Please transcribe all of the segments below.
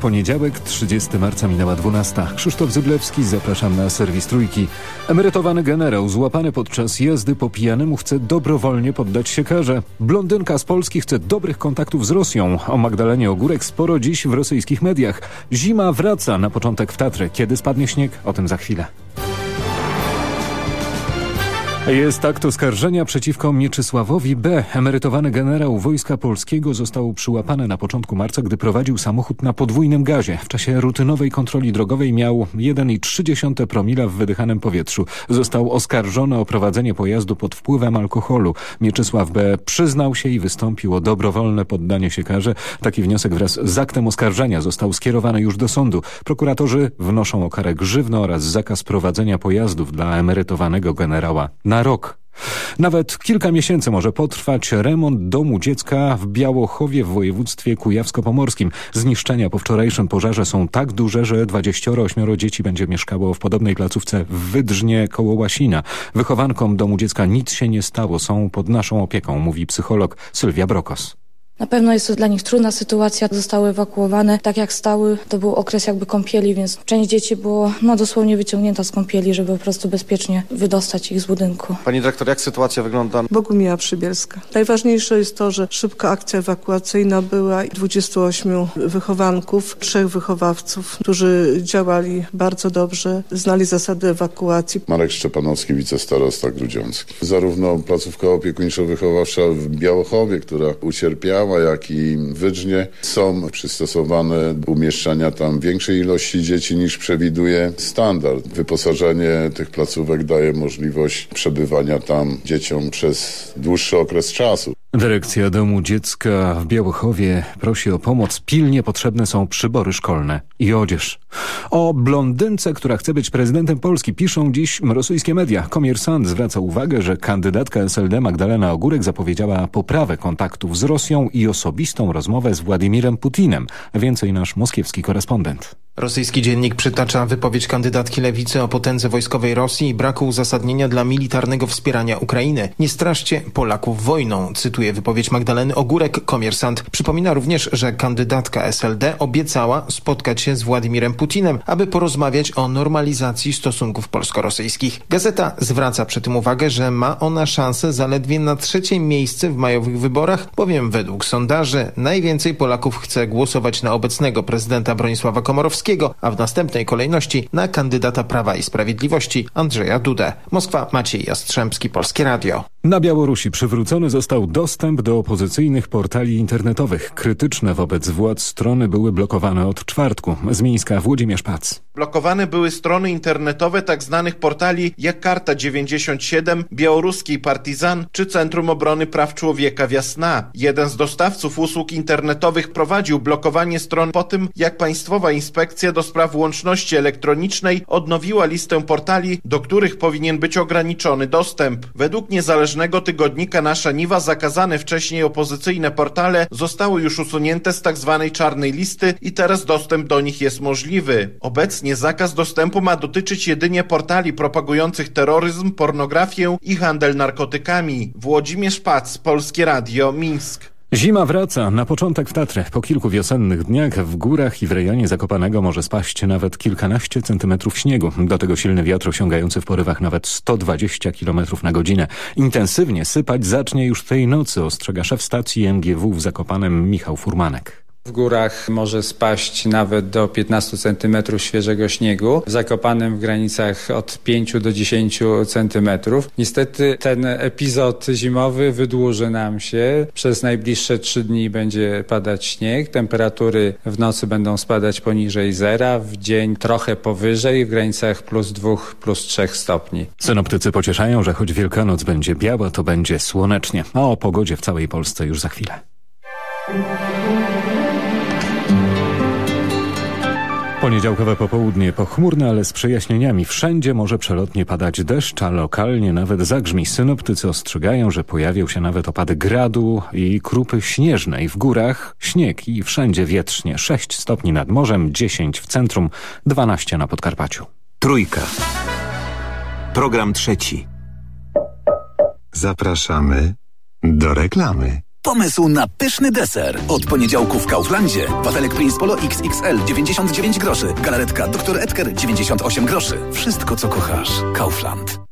Poniedziałek, 30 marca minęła 12. Krzysztof Zyblewski, zapraszam na serwis Trójki. Emerytowany generał złapany podczas jazdy po pijanemu chce dobrowolnie poddać się karze. Blondynka z Polski chce dobrych kontaktów z Rosją. O Magdalenie Ogórek sporo dziś w rosyjskich mediach. Zima wraca na początek w Tatry. Kiedy spadnie śnieg? O tym za chwilę. Jest akt oskarżenia przeciwko Mieczysławowi B. Emerytowany generał Wojska Polskiego został przyłapany na początku marca, gdy prowadził samochód na podwójnym gazie. W czasie rutynowej kontroli drogowej miał 1,3 promila w wydychanym powietrzu. Został oskarżony o prowadzenie pojazdu pod wpływem alkoholu. Mieczysław B. przyznał się i wystąpił o dobrowolne poddanie się karze. Taki wniosek wraz z aktem oskarżenia został skierowany już do sądu. Prokuratorzy wnoszą o karę grzywno oraz zakaz prowadzenia pojazdów dla emerytowanego generała na rok. Nawet kilka miesięcy może potrwać remont domu dziecka w Białochowie w województwie kujawsko-pomorskim. Zniszczenia po wczorajszym pożarze są tak duże, że 28 dzieci będzie mieszkało w podobnej placówce w Wydrznie koło Łasina. Wychowankom domu dziecka nic się nie stało, są pod naszą opieką, mówi psycholog Sylwia Brokos. Na pewno jest to dla nich trudna sytuacja. Zostały ewakuowane tak jak stały. To był okres jakby kąpieli, więc część dzieci było no, dosłownie wyciągnięta z kąpieli, żeby po prostu bezpiecznie wydostać ich z budynku. Pani dyrektor, jak sytuacja wygląda? Bogumiła Przybielska. Najważniejsze jest to, że szybka akcja ewakuacyjna była 28 wychowanków, trzech wychowawców, którzy działali bardzo dobrze, znali zasady ewakuacji. Marek Szczepanowski, wicestarosta grudziącki. Zarówno placówka opiekuńczo-wychowawcza w Białochowie, która ucierpiała, jak i Wydrznie są przystosowane do umieszczania tam większej ilości dzieci niż przewiduje standard. Wyposażenie tych placówek daje możliwość przebywania tam dzieciom przez dłuższy okres czasu. Dyrekcja Domu Dziecka w Białochowie prosi o pomoc. Pilnie potrzebne są przybory szkolne i odzież. O blondynce, która chce być prezydentem Polski, piszą dziś rosyjskie media. Komiersant zwraca uwagę, że kandydatka SLD Magdalena Ogórek zapowiedziała poprawę kontaktów z Rosją i osobistą rozmowę z Władimirem Putinem. Więcej nasz moskiewski korespondent. Rosyjski dziennik przytacza wypowiedź kandydatki lewicy o potędze wojskowej Rosji i braku uzasadnienia dla militarnego wspierania Ukrainy. Nie straszcie Polaków wojną, cytuje wypowiedź Magdaleny Ogórek. Komersant przypomina również, że kandydatka SLD obiecała spotkać się z Władimirem Putinem, aby porozmawiać o normalizacji stosunków polsko-rosyjskich. Gazeta zwraca przy tym uwagę, że ma ona szansę zaledwie na trzecie miejsce w majowych wyborach, bowiem według sondaży najwięcej Polaków chce głosować na obecnego prezydenta Bronisława Komorowskiego, a w następnej kolejności na kandydata Prawa i Sprawiedliwości Andrzeja Dudę. Moskwa, Maciej Jastrzębski, Polskie Radio. Na Białorusi przywrócony został dostęp do opozycyjnych portali internetowych. Krytyczne wobec władz strony były blokowane od czwartku. Z Mińska Włodzimierz Pac. Blokowane były strony internetowe tak zwanych portali jak Karta 97, Białoruskiej Partizan czy Centrum Obrony Praw Człowieka Wiasna. Jeden z dostawców usług internetowych prowadził blokowanie stron po tym, jak Państwowa Inspekcja do Spraw Łączności Elektronicznej odnowiła listę portali, do których powinien być ograniczony dostęp. Według niezależnego tygodnika Nasza Niwa zakazane wcześniej opozycyjne portale zostały już usunięte z tzw. Tak czarnej listy i teraz dostęp do nich jest możliwy. Obecnie zakaz dostępu ma dotyczyć jedynie portali propagujących terroryzm, pornografię i handel narkotykami. Włodzimierz Pac, Polskie Radio, Mińsk. Zima wraca na początek w Tatrę. Po kilku wiosennych dniach w górach i w rejonie Zakopanego może spaść nawet kilkanaście centymetrów śniegu. Do tego silny wiatr osiągający w porywach nawet 120 km na godzinę. Intensywnie sypać zacznie już tej nocy, ostrzega szef stacji MGW w Zakopanem Michał Furmanek. W górach może spaść nawet do 15 cm świeżego śniegu, w w granicach od 5 do 10 cm. Niestety ten epizod zimowy wydłuży nam się. Przez najbliższe 3 dni będzie padać śnieg. Temperatury w nocy będą spadać poniżej zera, w dzień trochę powyżej, w granicach plus 2, plus 3 stopni. Synoptycy pocieszają, że choć Wielkanoc będzie biała, to będzie słonecznie. A o pogodzie w całej Polsce już za chwilę. Poniedziałkowe popołudnie pochmurne, ale z przejaśnieniami. Wszędzie może przelotnie padać deszcz, a lokalnie nawet zagrzmi. Synoptycy ostrzegają, że pojawią się nawet opady gradu i krupy śnieżnej. W górach śnieg i wszędzie wietrznie. 6 stopni nad morzem, 10 w centrum, 12 na Podkarpaciu. Trójka. Program trzeci. Zapraszamy do reklamy. Pomysł na pyszny deser. Od poniedziałku w Kauflandzie. Wafelek Prince Polo XXL 99 groszy. Galaretka Dr. Edgar 98 groszy. Wszystko co kochasz. Kaufland.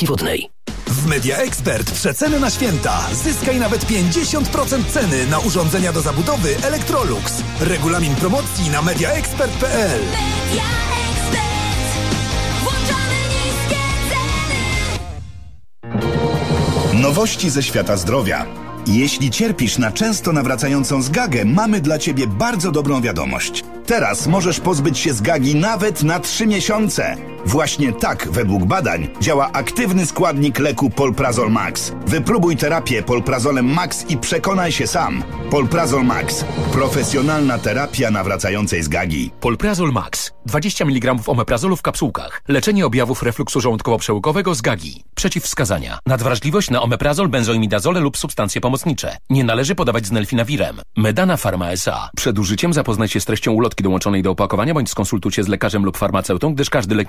Wodnej. W Media Expert przeceny na święta. Zyskaj nawet 50% ceny na urządzenia do zabudowy Electrolux. Regulamin promocji na mediaexpert.pl. Media. Nowości ze świata zdrowia. Jeśli cierpisz na często nawracającą zgagę, mamy dla Ciebie bardzo dobrą wiadomość. Teraz możesz pozbyć się zgagi nawet na 3 miesiące. Właśnie tak, według badań, działa aktywny składnik leku Polprazol Max. Wypróbuj terapię Polprazolem Max i przekonaj się sam. Polprazol Max. Profesjonalna terapia nawracającej zgagi. Polprazol Max. 20 mg omeprazolu w kapsułkach. Leczenie objawów refluksu żołądkowo-przełykowego z gagi. Przeciwwskazania. Nadwrażliwość na omeprazol, benzoimidazole lub substancje pomocnicze. Nie należy podawać z nelfinawirem. Medana Pharma S.A. Przed użyciem zapoznaj się z treścią ulotki dołączonej do opakowania bądź skonsultuj się z lekarzem lub farmaceutą, gdyż każdy lek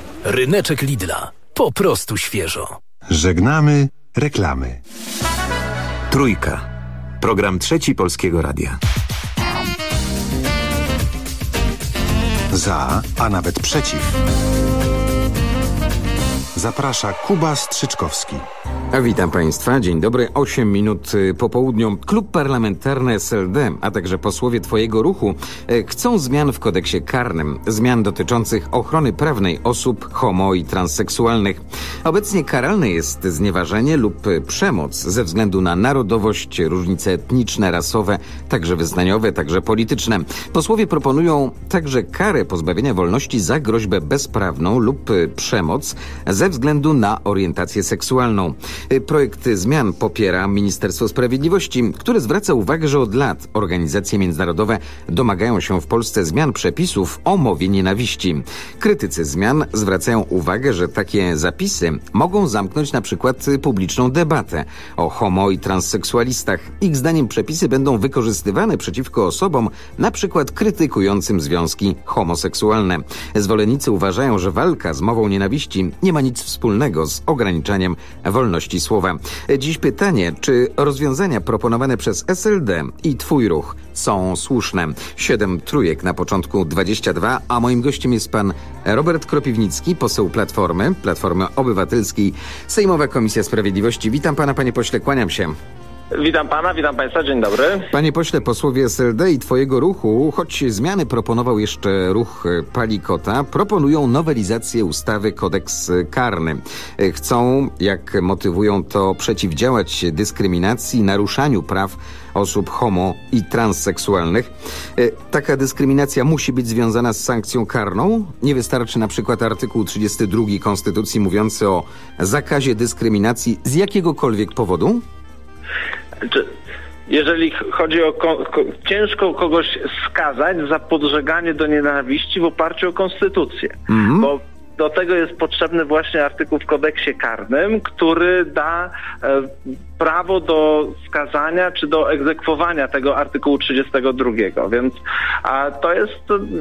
Ryneczek Lidla. Po prostu świeżo. Żegnamy reklamy. Trójka. Program trzeci Polskiego Radia. Za, a nawet przeciw. Zaprasza Kuba Strzyczkowski. Witam Państwa, dzień dobry. 8 minut y, po południu. Klub Parlamentarny SLD, a także posłowie Twojego ruchu y, chcą zmian w kodeksie karnym. Zmian dotyczących ochrony prawnej osób homo i transseksualnych. Obecnie karalne jest znieważenie lub przemoc ze względu na narodowość, różnice etniczne, rasowe, także wyznaniowe, także polityczne. Posłowie proponują także karę pozbawienia wolności za groźbę bezprawną lub przemoc ze względu na orientację seksualną. Projekt zmian popiera Ministerstwo Sprawiedliwości, które zwraca uwagę, że od lat organizacje międzynarodowe domagają się w Polsce zmian przepisów o mowie nienawiści. Krytycy zmian zwracają uwagę, że takie zapisy mogą zamknąć na przykład publiczną debatę o homo i transseksualistach. Ich zdaniem przepisy będą wykorzystywane przeciwko osobom na przykład krytykującym związki homoseksualne. Zwolennicy uważają, że walka z mową nienawiści nie ma nic wspólnego z ograniczaniem wolności słowa. Dziś pytanie, czy rozwiązania proponowane przez SLD i Twój ruch są słuszne? Siedem trójek na początku 22, a moim gościem jest pan Robert Kropiwnicki, poseł Platformy, Platformy Obywatelskiej, Sejmowa Komisja Sprawiedliwości. Witam pana, panie pośle, kłaniam się. Witam pana, witam państwa, dzień dobry. Panie pośle, posłowie SLD i Twojego ruchu, choć zmiany proponował jeszcze ruch Palikota, proponują nowelizację ustawy kodeks karny. Chcą, jak motywują to, przeciwdziałać dyskryminacji, naruszaniu praw osób homo i transseksualnych. Taka dyskryminacja musi być związana z sankcją karną. Nie wystarczy na przykład artykuł 32 Konstytucji mówiący o zakazie dyskryminacji z jakiegokolwiek powodu? Jeżeli chodzi o ko ko ciężko kogoś skazać za podżeganie do nienawiści w oparciu o konstytucję, Mhm. bo do tego jest potrzebny właśnie artykuł w kodeksie karnym, który da e, prawo do skazania czy do egzekwowania tego artykułu 32. Więc a to jest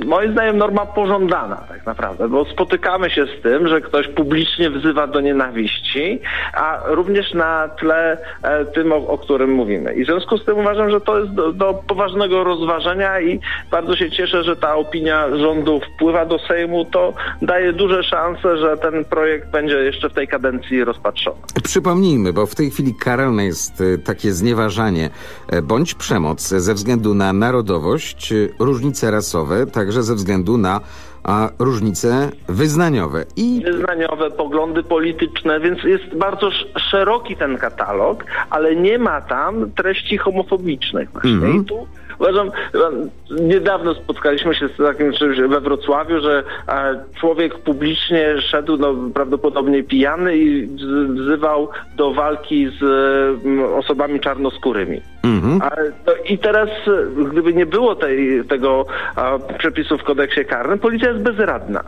moim zdaniem norma pożądana tak naprawdę, bo spotykamy się z tym, że ktoś publicznie wzywa do nienawiści, a również na tle e, tym, o, o którym mówimy. I w związku z tym uważam, że to jest do, do poważnego rozważenia i bardzo się cieszę, że ta opinia rządu wpływa do Sejmu. To daje duże szanse, że ten projekt będzie jeszcze w tej kadencji rozpatrzony. Przypomnijmy, bo w tej chwili karalne dopuszczalne jest e, takie znieważanie e, bądź przemoc ze względu na narodowość, e, różnice rasowe, także ze względu na a, różnice wyznaniowe. I wyznaniowe, poglądy polityczne, więc jest bardzo sz- szeroki ten katalog, ale nie ma tam treści homofobicznych właśnie. Mhm. I tu uważam, niedawno spotkaliśmy się z takim czymś we Wrocławiu, że e, człowiek publicznie szedł no, prawdopodobnie pijany i wz- wzywał do walki z osobami czarnoskórymi. Mhm. A, no, I teraz, e, gdyby nie było tej, tego a, przepisu w kodeksie karnym, policja jest bezradna.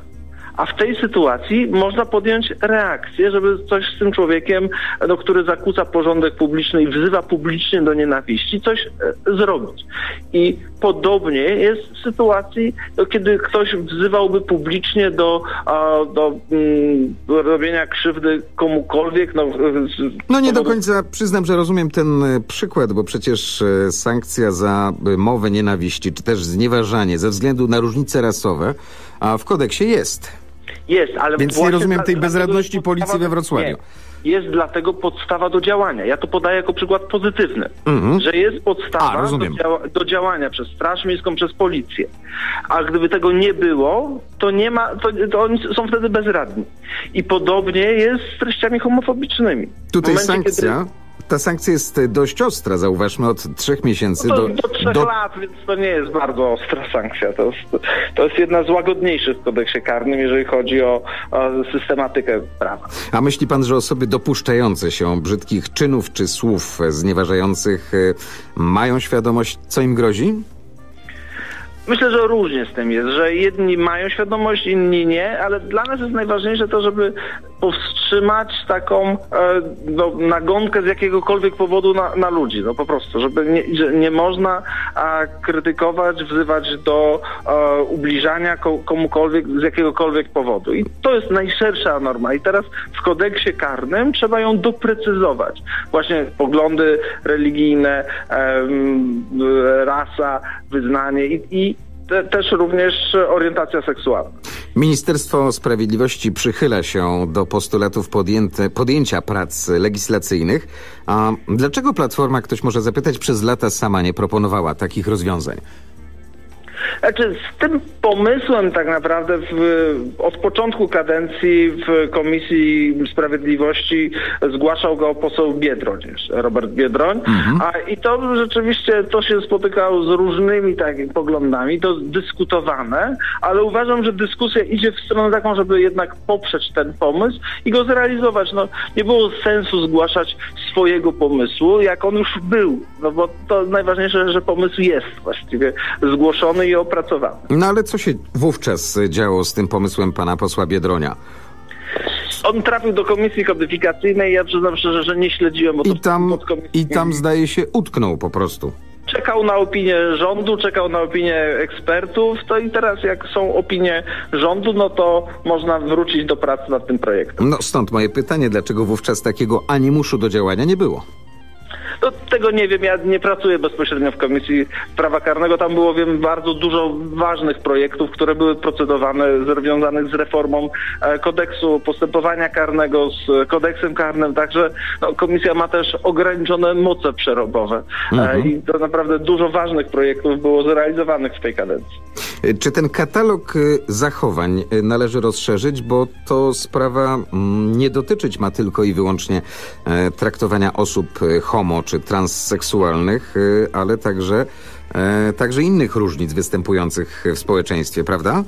A w tej sytuacji można podjąć reakcję, żeby coś z tym człowiekiem, no, który zakłóca porządek publiczny i wzywa publicznie do nienawiści, coś e, zrobić. I podobnie jest w sytuacji, no, kiedy ktoś wzywałby publicznie do, a, do mm, robienia krzywdy komukolwiek. No, z- No nie do końca przyznam, że rozumiem ten e, przykład, bo przecież e, sankcja za e, mowę nienawiści, czy też znieważanie ze względu na różnice rasowe, a w kodeksie jest. Jest, ale Więc nie rozumiem dla- tej bezradności policji we Wrocławiu. Nie. Jest dlatego podstawa do działania. Ja to podaję jako przykład pozytywny, Mhm. że jest podstawa A, do, działa, do działania przez Straż Miejską, przez policję. A gdyby tego nie było, to nie ma, to, to oni są wtedy bezradni. I podobnie jest z treściami homofobicznymi. Tutaj momencie, sankcja, ta sankcja jest dość ostra, zauważmy, od trzech miesięcy No to, do... do trzech do- lat, więc to nie jest bardzo ostra sankcja. To jest, to jest jedna z łagodniejszych w kodeksie karnym, jeżeli chodzi o, o systematykę prawa. A myśli pan, że osoby dopuszczające się brzydkich czynów czy słów znieważających e, mają świadomość, co im grozi? Myślę, że różnie z tym jest, że jedni mają świadomość, inni nie, ale dla nas jest najważniejsze to, żeby powstrzymać taką e, no, nagonkę z jakiegokolwiek powodu na, na ludzi, no po prostu, żeby nie, że nie można a, krytykować, wzywać do e, ubliżania ko, komukolwiek z jakiegokolwiek powodu. I to jest najszersza norma. I teraz w kodeksie karnym trzeba ją doprecyzować. Właśnie poglądy religijne, em, rasa, wyznanie i, i te, też również orientacja seksualna. Ministerstwo Sprawiedliwości przychyla się do postulatów podjęte, podjęcia prac legislacyjnych. A dlaczego Platforma, ktoś może zapytać, przez lata sama nie proponowała takich rozwiązań? Znaczy, z tym pomysłem tak naprawdę w, od początku kadencji w Komisji Sprawiedliwości zgłaszał go poseł Biedroń, Robert Biedroń. A, I to rzeczywiście to się spotykało z różnymi takimi poglądami, to dyskutowane, ale uważam, że dyskusja idzie w stronę taką, żeby jednak poprzeć ten pomysł i go zrealizować. No, nie było sensu zgłaszać swojego pomysłu, jak on już był, no bo to najważniejsze, że pomysł jest właściwie zgłoszony i opracowany. No ale co się wówczas działo z tym pomysłem pana posła Biedronia? On trafił do komisji kodyfikacyjnej, ja przyznam szczerze, że nie śledziłem, bo to I tam, I tam zdaje się utknął po prostu. czekał na opinię rządu, czekał na opinię ekspertów, to i teraz jak są opinie rządu, no to można wrócić do pracy nad tym projektem. No stąd moje pytanie, dlaczego wówczas takiego animuszu do działania nie było? No, tego nie wiem, ja nie pracuję bezpośrednio w Komisji Prawa Karnego. Tam było, wiem, bardzo dużo ważnych projektów, które były procedowane, związanych z reformą e, kodeksu postępowania karnego, z kodeksem karnym, także no, komisja ma też ograniczone moce przerobowe. E, Mhm. I to naprawdę dużo ważnych projektów było zrealizowanych w tej kadencji. Czy ten katalog y, zachowań y, należy rozszerzyć, bo to sprawa mm, nie dotyczyć ma tylko i wyłącznie e, traktowania osób y, homo czy transseksualnych, y, ale także, e, także innych różnic występujących w społeczeństwie, prawda?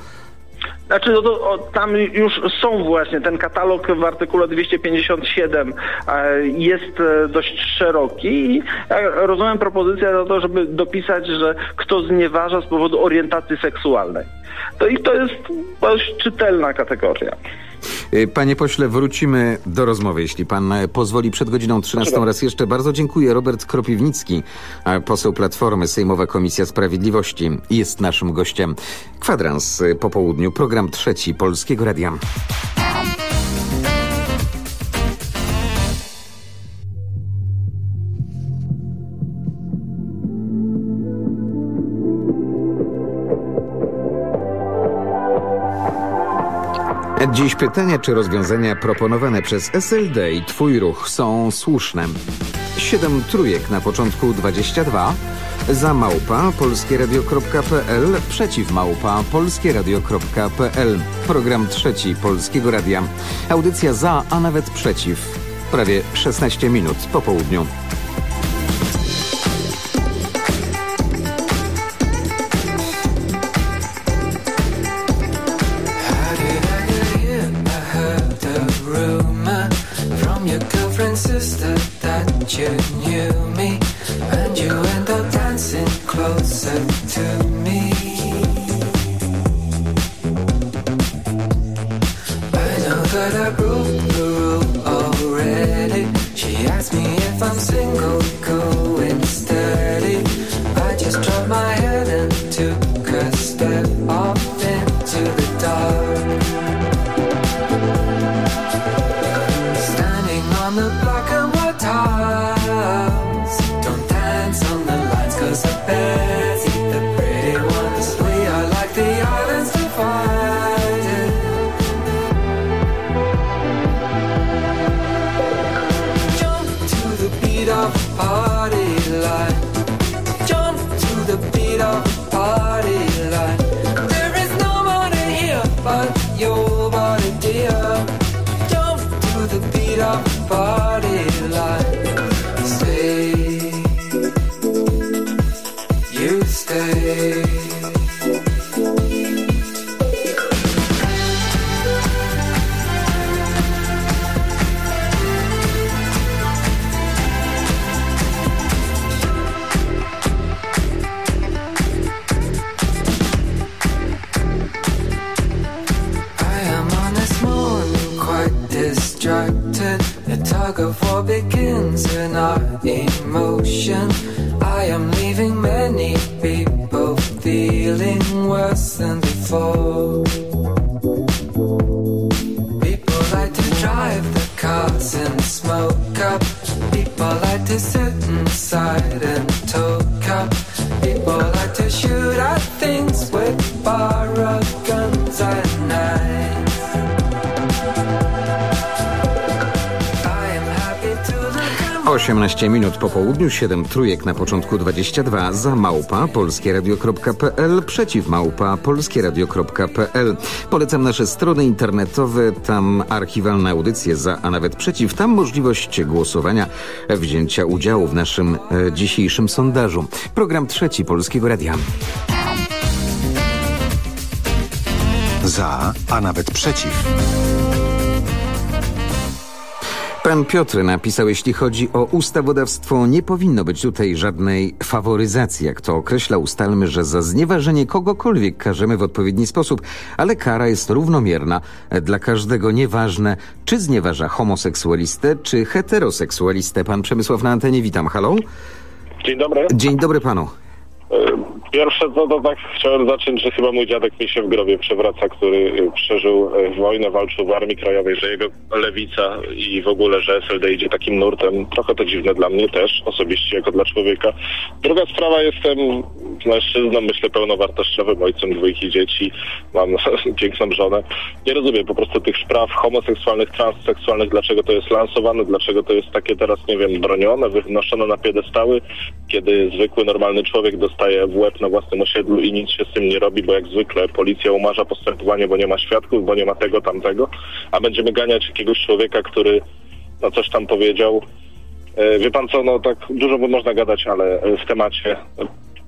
Znaczy, no to, o, tam już są właśnie, ten katalog w artykule 257 e, jest e, dość szeroki i ja rozumiem propozycję do to, żeby dopisać, że kto znieważa z powodu orientacji seksualnej. To i to jest dość czytelna kategoria. Y, Panie pośle, wrócimy do rozmowy, jeśli pan e, pozwoli. Przed godziną 13 raz jeszcze bardzo dziękuję. Robert Kropiwnicki, poseł Platformy, Sejmowa Komisja Sprawiedliwości, jest naszym gościem. Kwadrans y, po południu, program trzeci Polskiego Radia. Dziś pytania, czy rozwiązania proponowane przez SLD i Twój Ruch są słuszne. 7 trójek na początku 22, za małpa polskieradio.pl, przeciw małpa polskieradio.pl. Program trzeci Polskiego Radia. Audycja za, a nawet przeciw. Prawie 16 minut po południu. Emotion. I am leaving many people feeling worse than before. 18 minut po południu, 7 trójek na początku 22, za małpa polskieradio.pl, przeciw małpa polskieradio.pl. Polecam nasze strony internetowe, tam archiwalne audycje za, a nawet przeciw, tam możliwość głosowania, wzięcia udziału w naszym e, dzisiejszym sondażu. Program trzeci Polskiego Radia. Za, a nawet przeciw. Pan Piotr napisał, jeśli chodzi o ustawodawstwo, nie powinno być tutaj żadnej faworyzacji, jak to określa. Ustalmy, że za znieważenie kogokolwiek karzemy w odpowiedni sposób, ale kara jest równomierna dla każdego, nieważne czy znieważa homoseksualistę, czy heteroseksualistę. Pan Przemysław na antenie, witam, halo? Dzień dobry. Dzień dobry panu. Pierwsze co to tak chciałem zacząć, że chyba mój dziadek mi się w grobie przewraca, który e, przeżył e, wojnę, walczył w Armii Krajowej, że jego lewica i w ogóle, że SLD idzie takim nurtem. Trochę to dziwne dla mnie też, osobiście jako dla człowieka. Druga sprawa, jestem mężczyzną, myślę pełnowartościowym, ojcem dwójki dzieci, mam piękną żonę. Nie rozumiem po prostu tych spraw homoseksualnych, transseksualnych, dlaczego to jest lansowane, dlaczego to jest takie teraz, nie wiem, bronione, wynoszone na piedestały, kiedy zwykły, normalny człowiek dostaje w łeb na własnym osiedlu i nic się z tym nie robi, bo jak zwykle policja umarza postępowanie, bo nie ma świadków, bo nie ma tego, tamtego, a będziemy ganiać jakiegoś człowieka, który no coś tam powiedział. E, Wie pan co, no tak dużo by można gadać, ale e, w temacie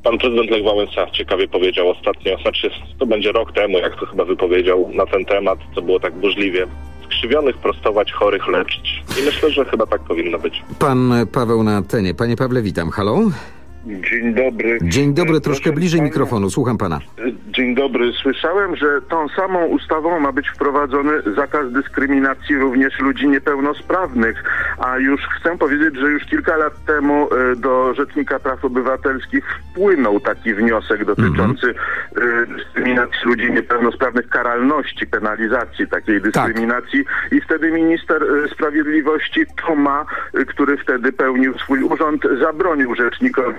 pan prezydent Lech Wałęsa ciekawie powiedział ostatnio, znaczy to będzie rok temu, jak to chyba wypowiedział na ten temat, co było tak burzliwie. Skrzywionych prostować, chorych leczyć. I myślę, że chyba tak powinno być. Pan Paweł na antenie. Panie Pawle, witam, halo? Dzień dobry. Dzień dobry, troszkę bliżej mikrofonu, słucham pana. Dzień dobry. Słyszałem, że tą samą ustawą ma być wprowadzony zakaz dyskryminacji również ludzi niepełnosprawnych. A już chcę powiedzieć, że już kilka lat temu e, do Rzecznika Praw Obywatelskich wpłynął taki wniosek dotyczący e, dyskryminacji ludzi niepełnosprawnych, karalności, penalizacji takiej dyskryminacji. I wtedy minister e, sprawiedliwości Toma, e, który wtedy pełnił swój urząd, zabronił Rzecznikowi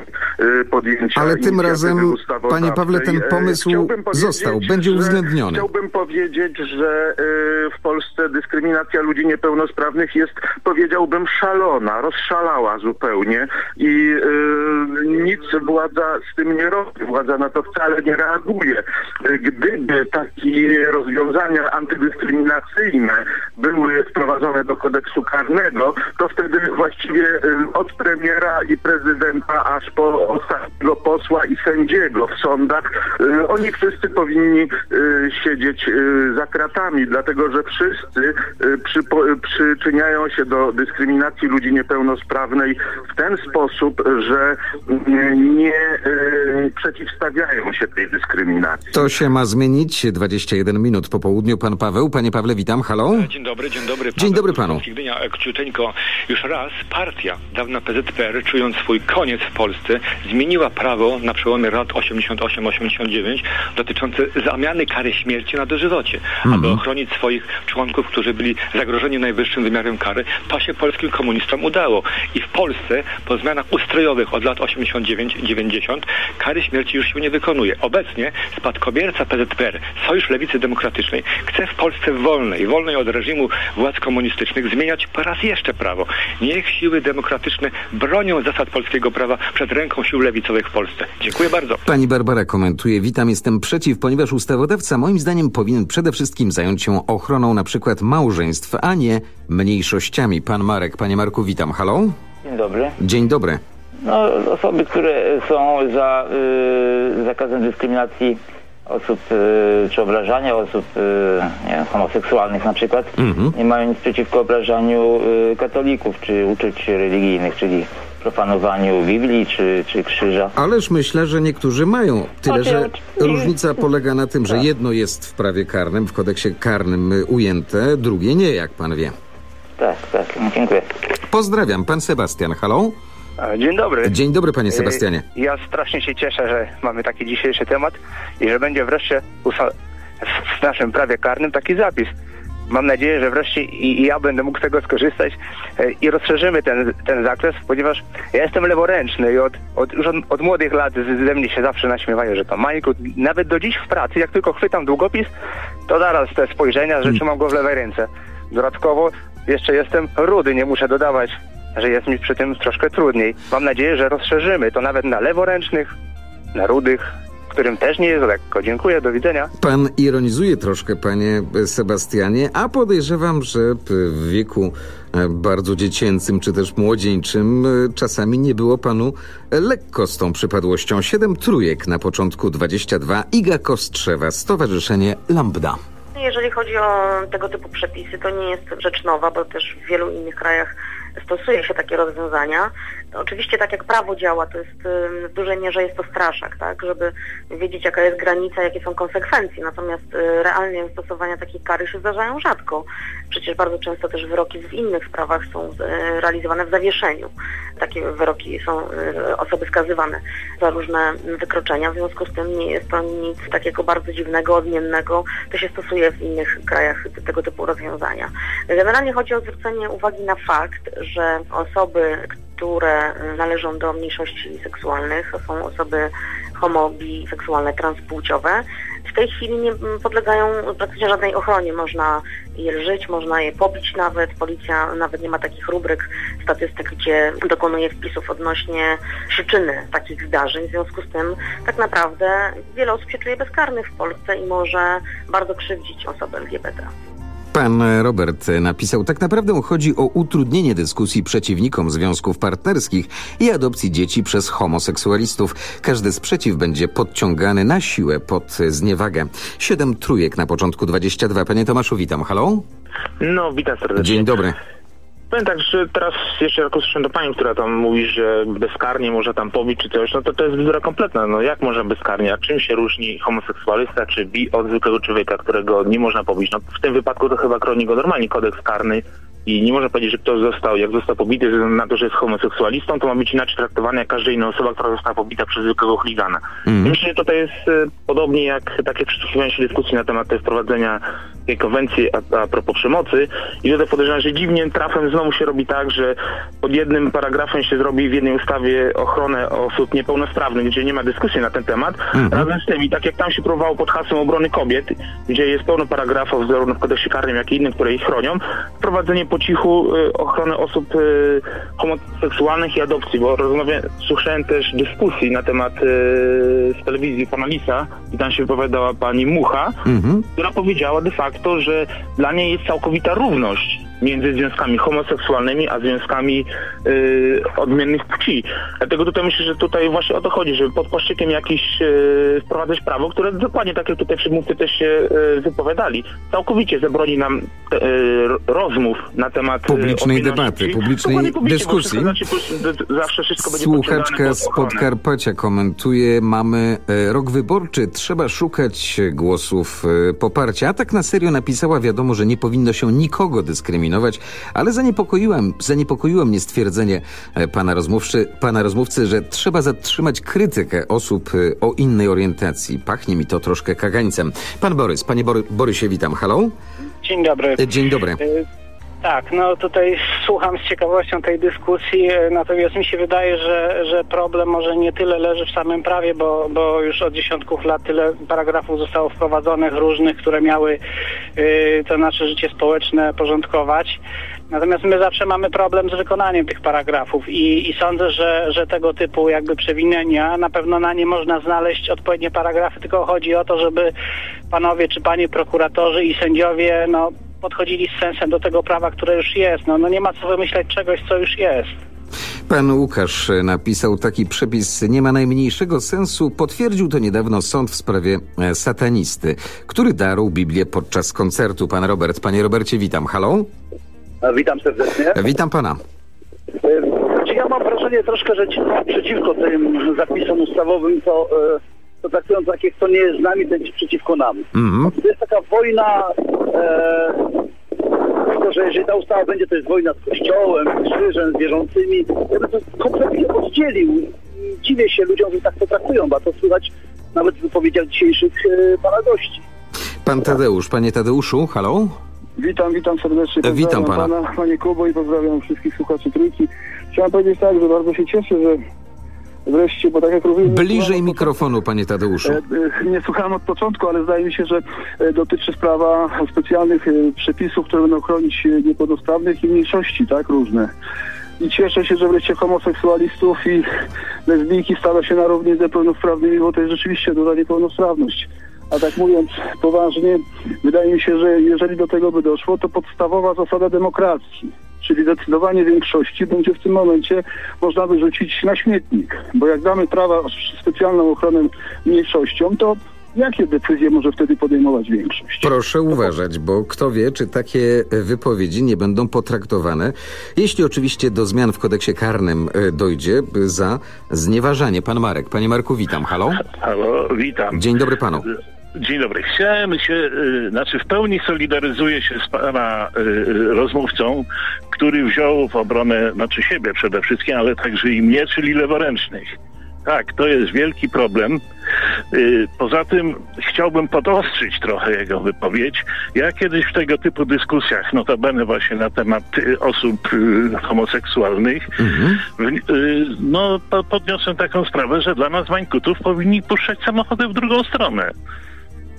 podjęcia Ale tym razem, panie Pawle, ten E, pomysł został, będzie uwzględniony. Chciałbym powiedzieć, że y, w Polsce dyskryminacja ludzi niepełnosprawnych jest, powiedziałbym, szalona, rozszalała zupełnie i y, nic władza z tym nie robi. Władza na to wcale nie reaguje. Y, Gdyby takie rozwiązania antydyskryminacyjne były wprowadzone do kodeksu karnego, to wtedy właściwie y, od premiera i prezydenta aż po ostatniego posła i sędziego w sądach, y, oni wszyscy powinni y, siedzieć y, za kratami, dlatego że wszyscy y, przypo, y, przyczyniają się do dyskryminacji ludzi niepełnosprawnej w ten sposób, że nie przeciwstawiają się tej dyskryminacji. To się ma zmienić. 21 minut po południu. Pan Paweł. Panie Pawle, witam. Halo? Dzień dobry, dzień dobry. Dzień dobry panu. Gdynia króciuteńko. Już raz partia, dawna PZPR, czując swój koniec w Polsce, zmieniła prawo na przełomie lat 88-89 dotyczące zamiany kary śmierci na dożywocie, Mhm. aby ochronić swoich członków, którzy byli zagrożeni najwyższym wymiarem kary. To się polskim komunistom udało. I w Polsce po zmianach ustrojowych od lat 89-90 kary śmierci już się nie wykonuje. Obecnie spadkobierca PZPR, Sojusz Lewicy Demokratycznej, chce w Polsce wolnej, wolnej od reżimu władz komunistycznych zmieniać po raz jeszcze prawo. Niech siły demokratyczne bronią zasad polskiego prawa przed ręką sił lewicowych w Polsce. Dziękuję bardzo. Pani Barbara komentuje, witam, jestem przeciw, ponieważ ustawodawca moim zdaniem powinien przede wszystkim zająć się ochroną na przykład małżeństw, a nie mniejszościami. Pan Marek, panie Marku, witam. Halo? Dzień dobry. Dzień dobry. No, osoby, które są za y, zakazem dyskryminacji osób y, czy obrażania osób y, nie wiem, homoseksualnych na przykład, Mhm. nie mają nic przeciwko obrażaniu y, katolików czy uczuć religijnych, czyli profanowaniu Biblii czy, czy krzyża. Ależ myślę, że niektórzy mają. Tyle, że różnica polega na tym, że Tak. jedno jest w prawie karnym, w kodeksie karnym ujęte, drugie nie, jak pan wie. Tak, tak, dziękuję. Pozdrawiam, pan Sebastian. Halo? Dzień dobry. Dzień dobry, panie Sebastianie. Y, Ja strasznie się cieszę, że mamy taki dzisiejszy temat i że będzie wreszcie w naszym prawie karnym taki zapis. Mam nadzieję, że wreszcie i, i ja będę mógł z tego skorzystać e, i rozszerzymy ten, ten zakres, ponieważ ja jestem leworęczny i od, od, już od, od młodych lat ze mnie się zawsze naśmiewają, że to Majku. Nawet do dziś w pracy, jak tylko chwytam długopis, to zaraz te spojrzenia, że trzymam go w lewej ręce. Dodatkowo jeszcze jestem rudy, nie muszę dodawać, że jest mi przy tym troszkę trudniej. Mam nadzieję, że rozszerzymy to nawet na leworęcznych, na rudych, którym też nie jest lekko. Dziękuję, do widzenia. Pan ironizuje troszkę, panie Sebastianie, a podejrzewam, że w wieku e, bardzo dziecięcym czy też młodzieńczym e, czasami nie było panu lekko z tą przypadłością. Siedem trójek na początku 22. Iga Kostrzewa, Stowarzyszenie Lambda. Jeżeli chodzi o tego typu przepisy, to nie jest rzecz nowa, bo też w wielu innych krajach stosuje się takie rozwiązania. Oczywiście tak jak prawo działa, to jest w dużej mierze jest to straszak, tak, żeby wiedzieć jaka jest granica, jakie są konsekwencje. Natomiast y, realnie stosowania takiej kary się zdarzają rzadko. Przecież bardzo często też wyroki w innych sprawach są y, realizowane w zawieszeniu. Takie wyroki są y, osoby skazywane za różne wykroczenia. W związku z tym nie jest to nic takiego bardzo dziwnego, odmiennego. To się stosuje w innych krajach tego typu rozwiązania. Generalnie chodzi o zwrócenie uwagi na fakt, że osoby, które należą do mniejszości seksualnych, to są osoby homo, biseksualne, transpłciowe, w tej chwili nie podlegają praktycznie żadnej ochronie. Można je lżyć, można je pobić nawet. Policja nawet nie ma takich rubryk, statystyk, gdzie dokonuje wpisów odnośnie przyczyny takich zdarzeń. W związku z tym tak naprawdę wiele osób się czuje bezkarnych w Polsce i może bardzo krzywdzić osoby LGBT. Pan Robert napisał, tak naprawdę chodzi o utrudnienie dyskusji przeciwnikom związków partnerskich i adopcji dzieci przez homoseksualistów. Każdy sprzeciw będzie podciągany na siłę pod zniewagę. Siedem trójek na początku 22. Panie Tomaszu, witam. Halo? No, witam serdecznie. Dzień dobry. Powiem tak, że teraz jeszcze jak usłyszę do pani, która tam mówi, że bezkarnie można tam pobić czy coś, no to to jest bzdura kompletna. No jak można bezkarnie? A czym się różni homoseksualista czy bi od zwykłego człowieka, którego nie można pobić? No w tym wypadku to chyba chroni go normalnie kodeks karny i nie można powiedzieć, że ktoś został, jak został pobity na to, że jest homoseksualistą, to ma być inaczej traktowany jak każda inna osoba, która została pobita przez zwykłego chuligana. Mhm. Myślę, że tutaj jest e, podobnie jak takie przysłuchiwanie się dyskusji na temat wprowadzenia tej konwencji a, a propos przemocy i tutaj podejrzewam, że dziwnie trafem znowu się robi tak, że pod jednym paragrafem się zrobi w jednej ustawie ochronę osób niepełnosprawnych, gdzie nie ma dyskusji na ten temat. Razem z tym i tak jak tam się próbowało pod hasłem obrony kobiet, gdzie jest pełno paragrafów zarówno w kodeksie karnym, jak i innym, które ich chronią, wprowadzenie po cichu y, ochrony osób y, homoseksualnych i adopcji, bo rozmawiałem, słyszałem też dyskusji na temat y, z telewizji pana Lisa i tam się wypowiadała pani Mucha, Mhm. która powiedziała de facto, że dla niej jest całkowita równość między związkami homoseksualnymi, a związkami y, odmiennych płci. Dlatego tutaj myślę, że tutaj właśnie o to chodzi, żeby pod płaszczykiem jakiś y, wprowadzać prawo, które dokładnie tak jak tutaj przedmówcy też się y, wypowiadali, całkowicie zabroni nam te, y, rozmów na temat y, Publicznej debaty, płci. publicznej dyskusji. wszystko znaczy, zawsze wszystko będzie Słuchaczka z. Podkarpacia komentuje, mamy e, rok wyborczy, trzeba szukać głosów e, poparcia. A tak na serio napisała, wiadomo, że nie powinno się nikogo dyskryminować, ale zaniepokoiła, zaniepokoiło mnie stwierdzenie e, pana rozmówcy, pana rozmówcy, że trzeba zatrzymać krytykę osób e, o innej orientacji. Pachnie mi to troszkę kagańcem. Pan Borys, panie Bory, Borysie, witam. Halo? Dzień dobry. E, Dzień dobry. Tak, no tutaj słucham z ciekawością tej dyskusji, e, natomiast mi się wydaje, że, że problem może nie tyle leży w samym prawie, bo, bo już od dziesiątków lat tyle paragrafów zostało wprowadzonych różnych, które miały e, to nasze życie społeczne porządkować. Natomiast my zawsze mamy problem z wykonaniem tych paragrafów i, i sądzę, że, że tego typu jakby przewinienia, na pewno na nie można znaleźć odpowiednie paragrafy, tylko chodzi o to, żeby panowie czy panie prokuratorzy i sędziowie no, podchodzili z sensem do tego prawa, które już jest. No, no nie ma co wymyślać czegoś, co już jest. Pan Łukasz e, napisał taki przepis, nie ma najmniejszego sensu. Potwierdził to niedawno sąd w sprawie e, satanisty, który darł Biblię podczas koncertu. Pan Robert. Panie Robercie, witam. Halo? Witam serdecznie. E, Witam pana. Znaczy ja mam wrażenie troszkę, że ci są przeciwko tym zapisom ustawowym, to, e, to traktują tak, jak to nie jest z nami, jest przeciwko nam. Mhm. To jest taka wojna, e, tylko że jeżeli ta ustawa będzie, to jest wojna z Kościołem, z krzyżem, z wierzącymi. Ja bym to kompletnie oddzielił. I dziwię się ludziom, że tak to traktują, bo to słychać nawet w wypowiedziach dzisiejszych e, pana gości. Pan Tadeusz. Panie Tadeuszu, halo? Witam, witam serdecznie. E, witam Pozdrawiam pana. Panie Kubo i pozdrawiam wszystkich słuchaczy Trójki. Chciałem powiedzieć tak, że bardzo się cieszę, że wreszcie, bo tak jak również... Bliżej mikrofonu, panie Tadeuszu. E, e, Nie słuchałem od początku, ale zdaje mi się, że e, dotyczy sprawa specjalnych przepisów, które będą chronić niepełnosprawnych i mniejszości, tak, różne. I cieszę się, że wreszcie homoseksualistów i lesbijki stawia się na równi z niepełnosprawnymi, bo to jest rzeczywiście duża niepełnosprawność. A tak mówiąc poważnie, wydaje mi się, że jeżeli do tego by doszło, to podstawowa zasada demokracji, czyli zdecydowanie większości, będzie w tym momencie można wyrzucić na śmietnik. Bo jak damy prawa specjalną ochronę mniejszościom, to jakie decyzje może wtedy podejmować większość? Proszę uważać, bo kto wie, czy takie wypowiedzi nie będą potraktowane, jeśli oczywiście do zmian w kodeksie karnym e, dojdzie e, za znieważanie. Pan Marek. Panie Marku, witam. Halo? Halo, witam. Dzień dobry panu. Dzień dobry. Chciałem się, y, znaczy w pełni solidaryzuję się z pana rozmówcą, który wziął w obronę, znaczy siebie przede wszystkim, ale także i mnie, czyli leworęcznych. Tak, to jest wielki problem. Y, Poza tym chciałbym podostrzyć trochę jego wypowiedź. Ja kiedyś w tego typu dyskusjach, notabene właśnie na temat y, osób y, homoseksualnych, y, no po- podniosłem taką sprawę, że dla nas Wańkutów powinni puszczać samochody w drugą stronę.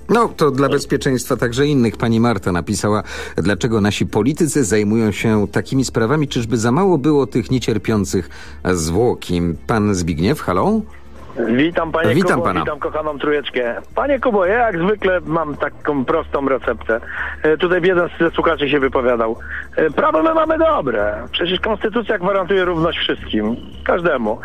No, to dla bezpieczeństwa także innych. Pani Marta napisała, dlaczego nasi politycy zajmują się takimi sprawami. Czyżby za mało było tych niecierpiących zwłoki? Pan Zbigniew, halo? Witam panie Witam Kubo, pana. witam kochaną trójeczkę. Panie Kubo, ja jak zwykle mam taką prostą receptę. E, Tutaj jeden ze słuchaczy się wypowiadał. E, Prawo my mamy dobre. Przecież konstytucja gwarantuje równość wszystkim. Każdemu.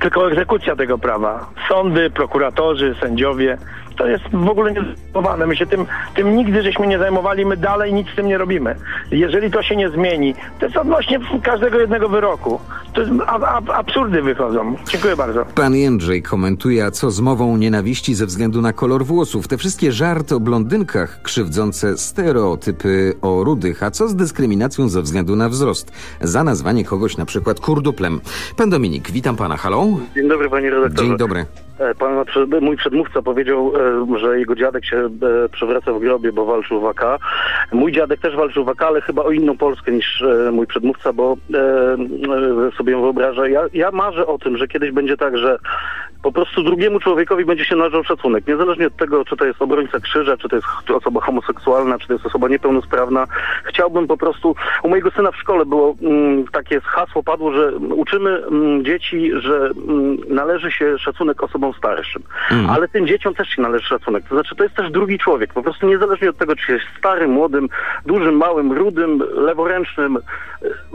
Tylko egzekucja tego prawa. Sądy, prokuratorzy, sędziowie. To jest w ogóle niezdecydowane. My się tym, tym nigdy żeśmy nie zajmowali, my dalej nic z tym nie robimy. Jeżeli to się nie zmieni, to jest odnośnie każdego jednego wyroku. To jest a, a, absurdy wychodzą. Dziękuję bardzo. Pan Jędrzej komentuje, a co z mową nienawiści ze względu na kolor włosów? Te wszystkie żarty o blondynkach krzywdzące stereotypy o rudych, a co z dyskryminacją ze względu na wzrost? Za nazwanie kogoś na przykład kurduplem. Pan Dominik, witam pana, halo? Dzień dobry panie redaktorze. Dzień dobry. E, Pan, mój przedmówca powiedział, e, że jego dziadek się e, przewraca w grobie, bo walczył w AK. Mój dziadek też walczył w AK, ale chyba o inną Polskę niż mój przedmówca, bo sobie ją wyobrażę. Ja, ja marzę o tym, że kiedyś będzie tak, że po prostu drugiemu człowiekowi będzie się należał szacunek. Niezależnie od tego, czy to jest obrońca krzyża, czy to jest osoba homoseksualna, czy to jest osoba niepełnosprawna. Chciałbym po prostu... U mojego syna w szkole było mm, takie hasło padło, że uczymy mm, dzieci, że mm, należy się szacunek osobom starszym. Mm. Ale tym dzieciom też się należy szacunek. To znaczy, to jest też drugi człowiek. Po prostu niezależnie od tego, czy jest starym, młodym, dużym, małym, rudym, leworęcznym.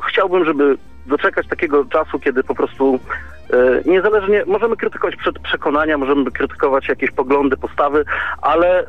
Chciałbym, żeby doczekać takiego czasu, kiedy po prostu e, niezależnie, możemy krytykować przekonania, możemy krytykować jakieś poglądy, postawy, ale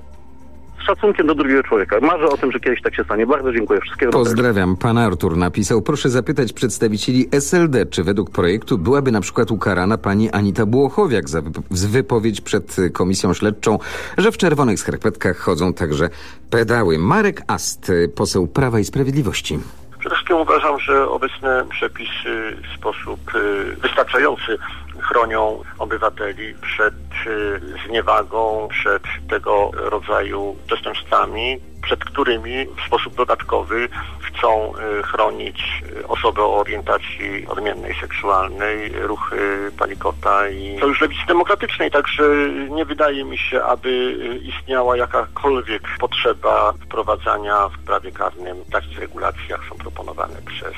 z szacunkiem do drugiego człowieka. Marzę o tym, że kiedyś tak się stanie. Bardzo dziękuję. Wszystkiego. Pozdrawiam. Pan Artur napisał, proszę zapytać przedstawicieli SLD, czy według projektu byłaby na przykład ukarana pani Anita Błochowiak za wypowiedź przed komisją śledczą, że w czerwonych skarpetkach chodzą także pedały. Marek Ast, poseł Prawa i Sprawiedliwości. Przede wszystkim uważam, że obecne przepisy w sposób y, wystarczający chronią obywateli przed y, zniewagą, przed tego rodzaju przestępstwami, przed którymi w sposób dodatkowy chcą y, chronić y, osoby o orientacji odmiennej seksualnej, ruchy palikota i Sojusz Lewicy Demokratycznej, także nie wydaje mi się, aby y, istniała jakakolwiek potrzeba wprowadzania w prawie karnym takich regulacji, jak są proponowane przez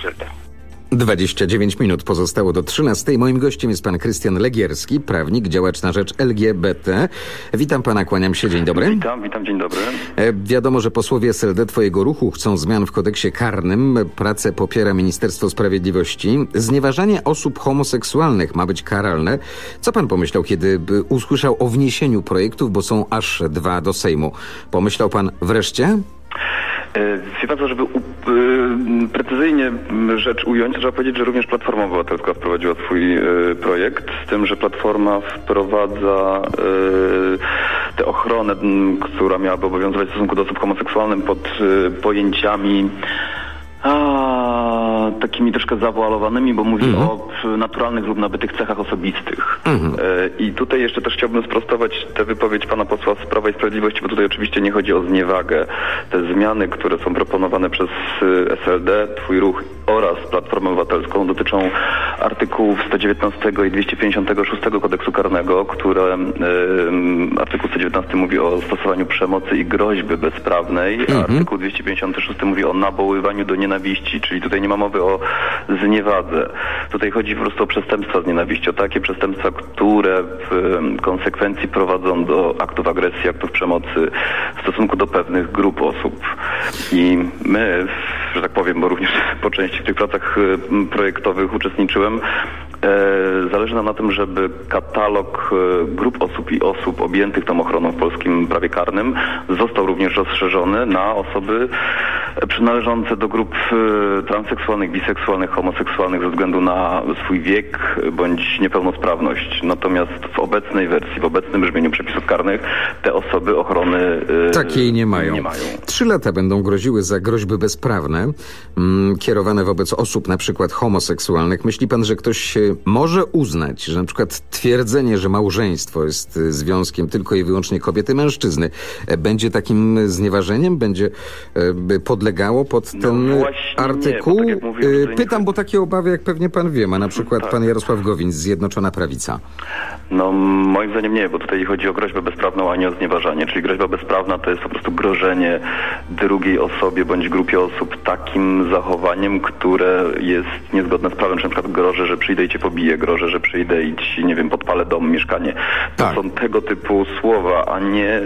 SLD. 29 minut pozostało do 13. Moim gościem jest pan Krystian Legierski, prawnik, działacz na rzecz LGBT. Witam pana, kłaniam się, dzień dobry. Witam, witam, dzień dobry. E, Wiadomo, że posłowie SLD Twojego ruchu chcą zmian w kodeksie karnym. Pracę popiera Ministerstwo Sprawiedliwości. Znieważanie osób homoseksualnych ma być karalne. Co pan pomyślał, kiedy usłyszał o wniesieniu projektów, bo są aż dwa do Sejmu? Pomyślał pan wreszcie? E, Wie pan żeby u, y, precyzyjnie m, rzecz ująć, trzeba powiedzieć, że również Platforma Obywatelska wprowadziła swój y, projekt, z tym, że Platforma wprowadza y, tę ochronę, która miałaby obowiązywać w stosunku do osób homoseksualnych pod pojęciami a, takimi troszkę zawoalowanymi, bo mówi o p- naturalnych lub nabytych cechach osobistych. E, I tutaj jeszcze też chciałbym sprostować tę wypowiedź pana posła z Prawa i Sprawiedliwości, bo tutaj oczywiście nie chodzi o zniewagę. Te zmiany, które są proponowane przez y, SLD, Twój Ruch oraz Platformę Obywatelską dotyczą artykułów 119 i 256 kodeksu karnego, które y, artykuł 119 mówi o stosowaniu przemocy i groźby bezprawnej, a artykuł 256 mówi o nawoływaniu do nienawiści, czyli tutaj nie ma mowy o zniewadze. Tutaj chodzi po prostu o przestępstwa z nienawiści, o takie przestępstwa, które w konsekwencji prowadzą do aktów agresji, aktów przemocy w stosunku do pewnych grup osób. I my, że tak powiem, bo również po części w tych pracach em, projektowych uczestniczyłem, e, zależy nam na tym, żeby katalog e, grup osób i osób objętych tą ochroną w polskim prawie karnym został również rozszerzony na osoby e, przynależące do grup e, transseksualnych, biseksualnych, homoseksualnych ze względu na swój wiek e, bądź niepełnosprawność. Natomiast w obecnej wersji, w obecnym brzmieniu przepisów karnych te osoby ochrony e, Takiej nie mają. Nie mają. Trzy lata będą groziły za groźby bezprawne, mm, kierowane wobec osób na przykład homoseksualnych. Myśli pan, że ktoś e, może uznać, że na przykład twierdzenie, że małżeństwo jest e, związkiem tylko i wyłącznie kobiety i mężczyzny, e, będzie takim znieważeniem? Będzie e, podlegało pod ten No artykuł? nie, bo tak mówiłem, tutaj nie Pytam, bo takie obawy, jak pewnie pan wie, ma na przykład Tak. pan Jarosław Gowin z Zjednoczona Prawica. No moim zdaniem nie, bo tutaj chodzi o groźbę bezprawną, a nie o znieważanie. Czyli groźba bezprawna to jest po prostu grożenie drugiej osobie bądź grupie osób takim zachowaniem, które jest niezgodne z prawem. Czy na przykład grożę, że przyjdę i cię pobiję, grożę, że przyjdę i ci, nie wiem, podpalę dom, mieszkanie. To są tego typu słowa, a nie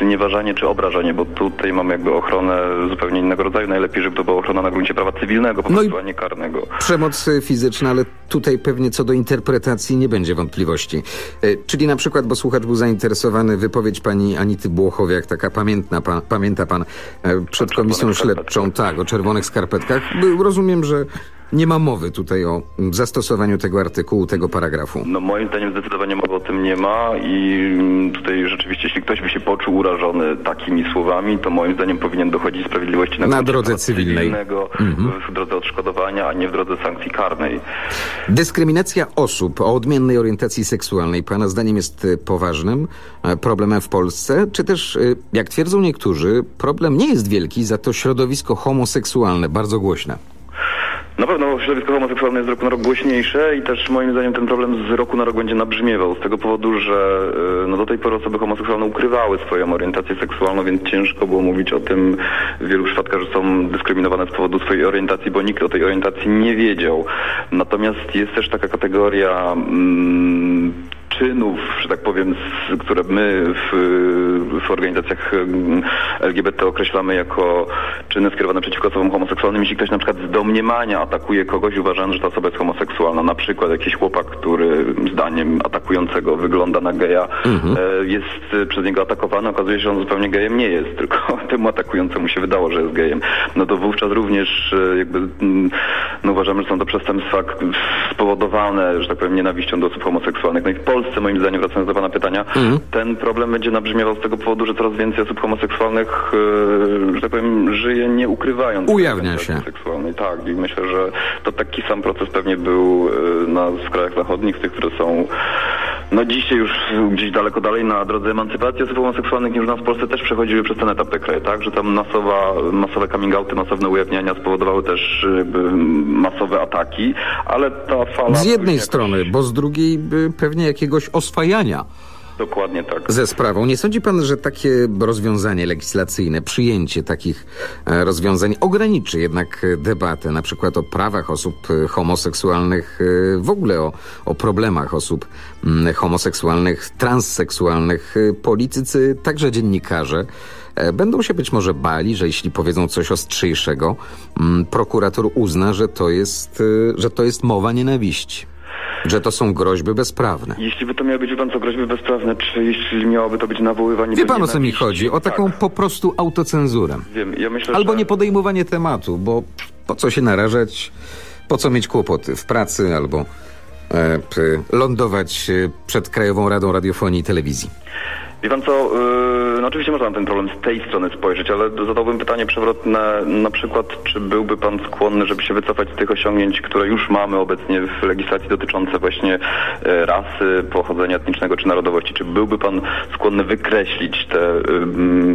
znieważanie czy obrażanie, bo tutaj mamy jakby ochronę zupełnie innego rodzaju. Najlepiej, żeby to była ochrona na gruncie prawa cywilnego, po No prostu, a nie karnego. Przemoc fizyczna, ale tutaj pewnie co do interpretacji nie będzie wątpliwości. E, Czyli na przykład, bo słuchacz był zainteresowany wypowiedź pani Anity Błochowiak, taka pamiętna, pan, pamięta pan, e, przed komisją śledczą, tak, o czerwonych skarpetkach. Rozumiem, że nie ma mowy tutaj o mm, zastosowaniu tego artykułu, tego paragrafu. No moim zdaniem zdecydowanie mowy o tym nie ma i mm, tutaj rzeczywiście, jeśli ktoś by się poczuł urażony takimi słowami, to moim zdaniem powinien dochodzić sprawiedliwości na, Na drodze cywilnej. cywilnego, Mhm. w drodze odszkodowania, a nie w drodze sankcji karnej. Dyskryminacja osób o odmiennej orientacji seksualnej Pana zdaniem jest y, poważnym e, problemem w Polsce? Czy też, y, jak twierdzą niektórzy, problem nie jest wielki, za to środowisko homoseksualne bardzo głośne? Na pewno środowisko homoseksualne jest z roku na rok głośniejsze i też moim zdaniem ten problem z roku na rok będzie nabrzmiewał z tego powodu, że y, no do tej pory osoby homoseksualne ukrywały swoją orientację seksualną, więc ciężko było mówić o tym w wielu przypadkach, że są dyskryminowane z powodu swojej orientacji, bo nikt o tej orientacji nie wiedział. Natomiast jest też taka kategoria mm, czynów, że tak powiem, które my w, w organizacjach mm, LGBT określamy jako czyny skierowane przeciwko osobom homoseksualnym. Jeśli ktoś na przykład z domniemania atakuje kogoś, uważając, że ta osoba jest homoseksualna, na przykład jakiś chłopak, który zdaniem atakującego wygląda na geja, Mhm. e, jest przez niego atakowany, okazuje się, że on zupełnie gejem nie jest, tylko temu atakującemu się wydało, że jest gejem. No to wówczas również e, jakby mm, no uważamy, że są to przestępstwa spowodowane, że tak powiem, nienawiścią do osób homoseksualnych. No i w Polsce, moim zdaniem, wracając do Pana pytania, Mhm. ten problem będzie nabrzmiewał z tego powodu, że coraz więcej osób homoseksualnych, e, że tak powiem, żyje nie ukrywając Ujawnia się. seksualnej. Tak, i myślę, że to taki sam proces pewnie był e, na, w krajach zachodnich, tych, które są no dzisiaj już gdzieś daleko dalej na drodze emancypacji osób homoseksualnych niż u nas w Polsce też przechodziły przez ten etap te kraje, tak? Że tam masowa, masowe coming outy, masowne ujawniania spowodowały też masowe ataki, ale ta fala... Z jednej strony, bo z drugiej pewnie jakiegoś oswajania Dokładnie tak. ze sprawą. Nie sądzi pan, że takie rozwiązanie legislacyjne, przyjęcie takich e, rozwiązań ograniczy jednak e, debatę, na przykład o prawach osób e, homoseksualnych, w ogóle o, o problemach osób mm, homoseksualnych, transseksualnych. Politycy, także dziennikarze, będą się być może bali, że jeśli powiedzą coś ostrzejszego, mm, prokurator uzna, że to jest, że to jest mowa nienawiści. Że to są groźby bezprawne. Jeśli by to miały być, wie pan co, groźby bezprawne, czy jeśli miałoby to być nawoływanie Wie pan o co mi chodzi? O taką po prostu autocenzurę. Wiem, ja myślę, Albo że... nie podejmowanie tematu, bo po co się narażać, po co mieć kłopoty w pracy albo e, lądować e, przed Krajową Radą Radiofonii i Telewizji. Wie pan co, yy, no oczywiście można na ten problem z tej strony spojrzeć, ale zadałbym pytanie przewrotne, na przykład, czy byłby pan skłonny, żeby się wycofać z tych osiągnięć, które już mamy obecnie w legislacji dotyczące właśnie e, rasy, pochodzenia etnicznego czy narodowości, czy byłby pan skłonny wykreślić te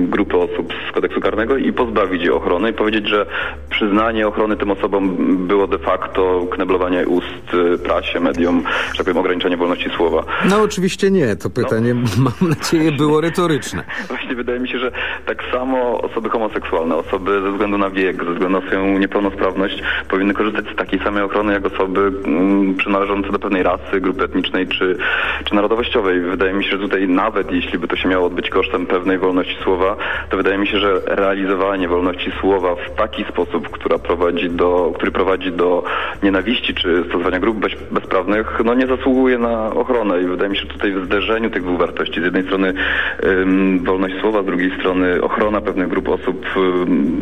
grupy osób z kodeksu karnego i pozbawić je ochrony i powiedzieć, że przyznanie ochrony tym osobom było de facto kneblowanie ust y, prasie, mediom, że tak powiem, ograniczenie wolności słowa. No oczywiście nie, to pytanie mam nadzieję było retoryczne. Właśnie wydaje mi się, że tak samo osoby homoseksualne, osoby ze względu na wiek, ze względu na swoją niepełnosprawność powinny korzystać z takiej samej ochrony jak osoby mm, przynależące do pewnej rasy, grupy etnicznej czy, czy narodowościowej. Wydaje mi się, że tutaj nawet jeśli by to się miało odbyć kosztem pewnej wolności słowa, to wydaje mi się, że realizowanie wolności słowa w taki sposób, która prowadzi do, który prowadzi do nienawiści czy stosowania grup bez, bezprawnych, no nie zasługuje na ochronę i wydaje mi się, że tutaj w zderzeniu tych dwóch wartości, z jednej strony wolność słowa, z drugiej strony ochrona pewnych grup osób,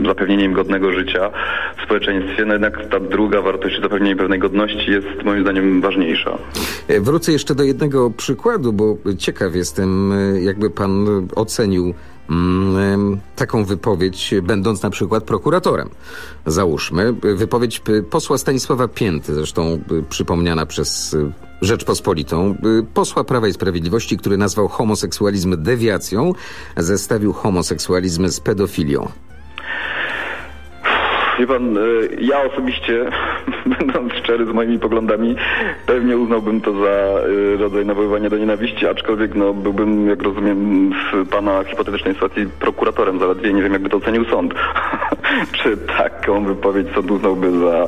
zapewnienie im godnego życia w społeczeństwie, no jednak ta druga wartość, zapewnienie pewnej godności jest moim zdaniem ważniejsza. E, Wrócę jeszcze do jednego przykładu, bo ciekaw jestem, e, jakby pan ocenił mm, taką wypowiedź, będąc na przykład prokuratorem. Załóżmy, wypowiedź posła Stanisława Pięty, zresztą e, przypomniana przez Rzeczpospolitą, e, posła Prawa i Sprawiedliwości, który nazwał homoseksualizm dewiacją, zestawił homoseksualizm z pedofilią. Wie pan, y, ja osobiście, będąc szczery z moimi poglądami, pewnie uznałbym to za y, rodzaj nawoływania do nienawiści, aczkolwiek no, byłbym, jak rozumiem, w pana hipotetycznej sytuacji prokuratorem zaledwie. Nie wiem, jakby to ocenił sąd. Czy taką wypowiedź sąd uznałby za e,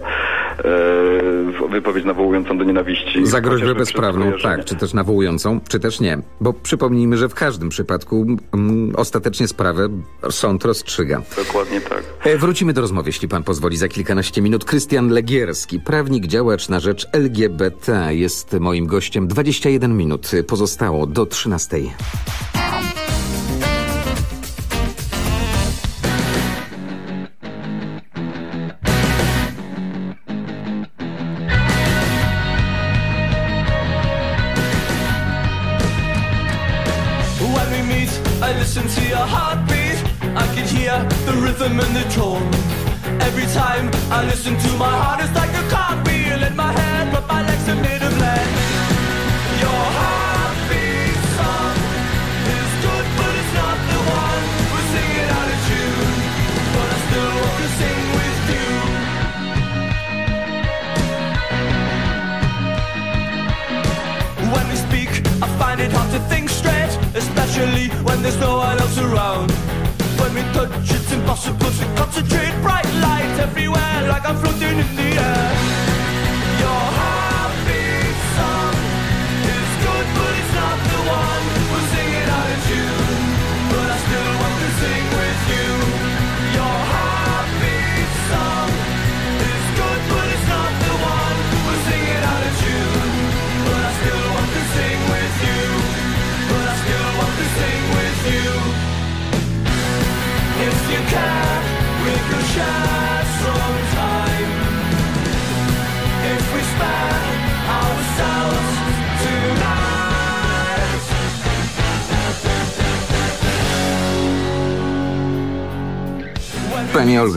wypowiedź nawołującą do nienawiści? Za groźbę bezprawną, tak, czy też nawołującą, czy też nie. Bo przypomnijmy, że w każdym przypadku mm, ostatecznie sprawę sąd rozstrzyga. Dokładnie tak. E, Wrócimy do rozmowy, jeśli pan pozwoli, za kilkanaście minut. Krystian Legierski, prawnik, działacz na rzecz LGBT, jest moim gościem. 21 minut pozostało do 13.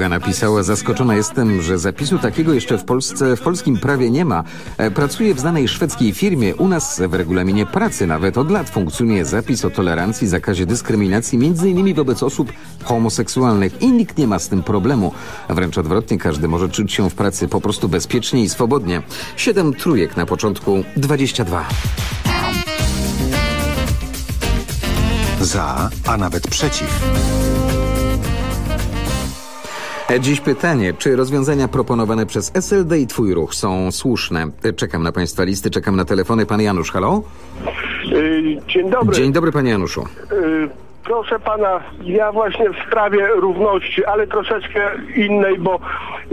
Napisała, zaskoczona jestem, że zapisu takiego jeszcze w Polsce, w polskim prawie nie ma. E, Pracuję w znanej szwedzkiej firmie. U nas w regulaminie pracy nawet od lat funkcjonuje zapis o tolerancji, zakazie dyskryminacji, między innymi wobec osób homoseksualnych i nikt nie ma z tym problemu. Wręcz odwrotnie, każdy może czuć się w pracy po prostu bezpiecznie i swobodnie. Siedem trójek na początku, 22. Za, a nawet przeciw. E, Dziś pytanie, czy rozwiązania proponowane przez SLD i Twój Ruch są słuszne? E, Czekam na Państwa listy, czekam na telefony. Pan Janusz, halo? Y, Dzień dobry. Dzień dobry, Panie Januszu. Proszę pana, ja właśnie w sprawie równości, ale troszeczkę innej, bo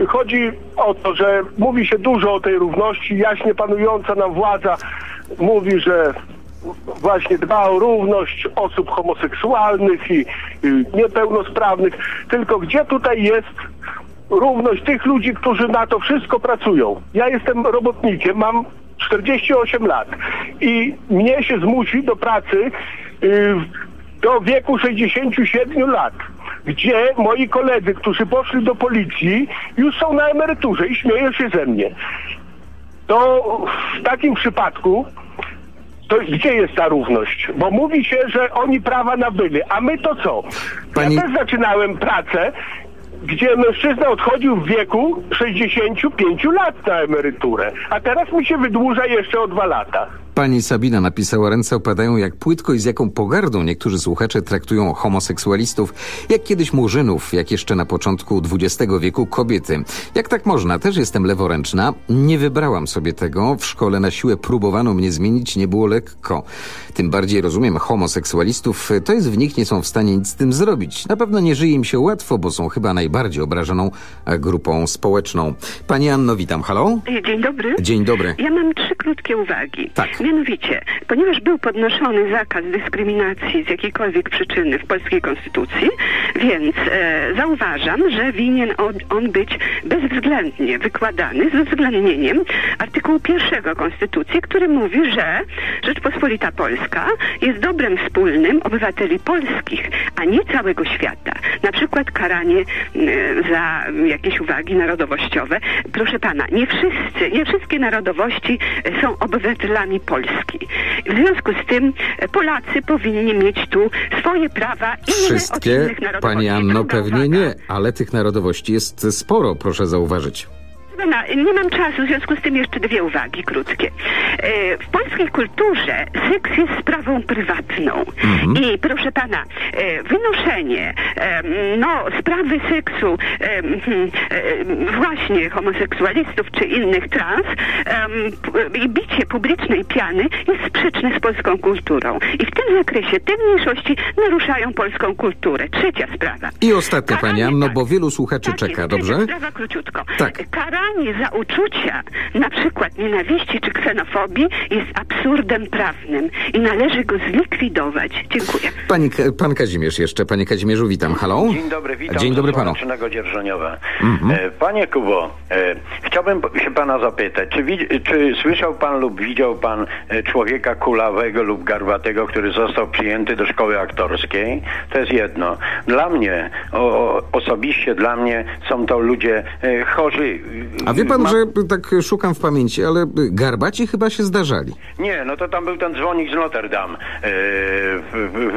chodzi o to, że mówi się dużo o tej równości. Jaśnie panująca nam władza mówi, że właśnie dba o równość osób homoseksualnych i y, niepełnosprawnych. Tylko gdzie tutaj jest równość tych ludzi, którzy na to wszystko pracują? Ja jestem robotnikiem, mam 48 lat i mnie się zmusi do pracy y, do wieku 67 lat, gdzie moi koledzy, którzy poszli do policji, już są na emeryturze i śmieją się ze mnie. To w takim przypadku to gdzie jest ta równość? Bo mówi się, że oni prawa nabyli, a my to co? Pani- Ja też zaczynałem pracę, gdzie mężczyzna odchodził w wieku 65 lat na emeryturę, a teraz mi się wydłuża jeszcze o dwa lata. Pani Sabina napisała, ręce opadają jak płytko i z jaką pogardą niektórzy słuchacze traktują homoseksualistów, jak kiedyś murzynów, jak jeszcze na początku XX wieku kobiety. Jak tak można? Też jestem leworęczna. Nie wybrałam sobie tego. W szkole na siłę próbowano mnie zmienić, nie było lekko. Tym bardziej rozumiem homoseksualistów. To jest w nich, nie są w stanie nic z tym zrobić. Na pewno nie żyje im się łatwo, bo są chyba najbardziej obrażoną e, grupą społeczną. Pani Anno, witam. Halo? Dzień dobry. Dzień dobry. Ja mam trzy krótkie uwagi. Tak. Mianowicie, ponieważ był podnoszony zakaz dyskryminacji z jakiejkolwiek przyczyny w polskiej konstytucji, więc e, zauważam, że winien on, on być bezwzględnie wykładany z uwzględnieniem artykułu pierwszego Konstytucji, który mówi, że Rzeczpospolita Polska jest dobrem wspólnym obywateli polskich, a nie całego świata. Na przykład karanie e, za jakieś uwagi narodowościowe. Proszę pana, nie wszyscy, nie wszystkie narodowości są obywatelami Polski. W związku z tym e, Polacy powinni mieć tu swoje prawa inne od Wszystkie, innych narodowości. Pani Anno, pewnie nie, ale tych narodowości jest sporo, proszę zauważyć. Pana, nie mam czasu, w związku z tym jeszcze dwie uwagi krótkie. E, W polskiej kulturze seks jest sprawą prywatną. I proszę pana, e, wynoszenie em, no, sprawy seksu właśnie homoseksualistów czy innych trans i bicie publicznej piany jest sprzeczne z polską kulturą. I w tym zakresie te mniejszości naruszają polską kulturę. Trzecia sprawa. I ostatnia, Pani Anno, bo wielu słuchaczy czeka, dobrze? Sprawa króciutko. Tak. Karanie za uczucia, na przykład nienawiści czy ksenofobii, jest absurdem prawnym i należy go zlikwidować. Dziękuję. Pani, pan Kazimierz jeszcze. Panie Kazimierzu, witam. Halo? Dzień dobry, witam. Dzień dobry panu. Dzierżoniowa. Mhm. E, Panie Kubo, e, chciałbym się pana zapytać, czy, czy słyszał pan lub widział pan e, człowieka kulawego lub garbatego, który został przyjęty do szkoły aktorskiej? To jest jedno. Dla mnie, o, osobiście dla mnie są to ludzie chorzy A wie pan, ma- że tak szukam w pamięci, ale garbaci chyba się zdarzali. Nie, no to tam był ten dzwonik z Notre Dame.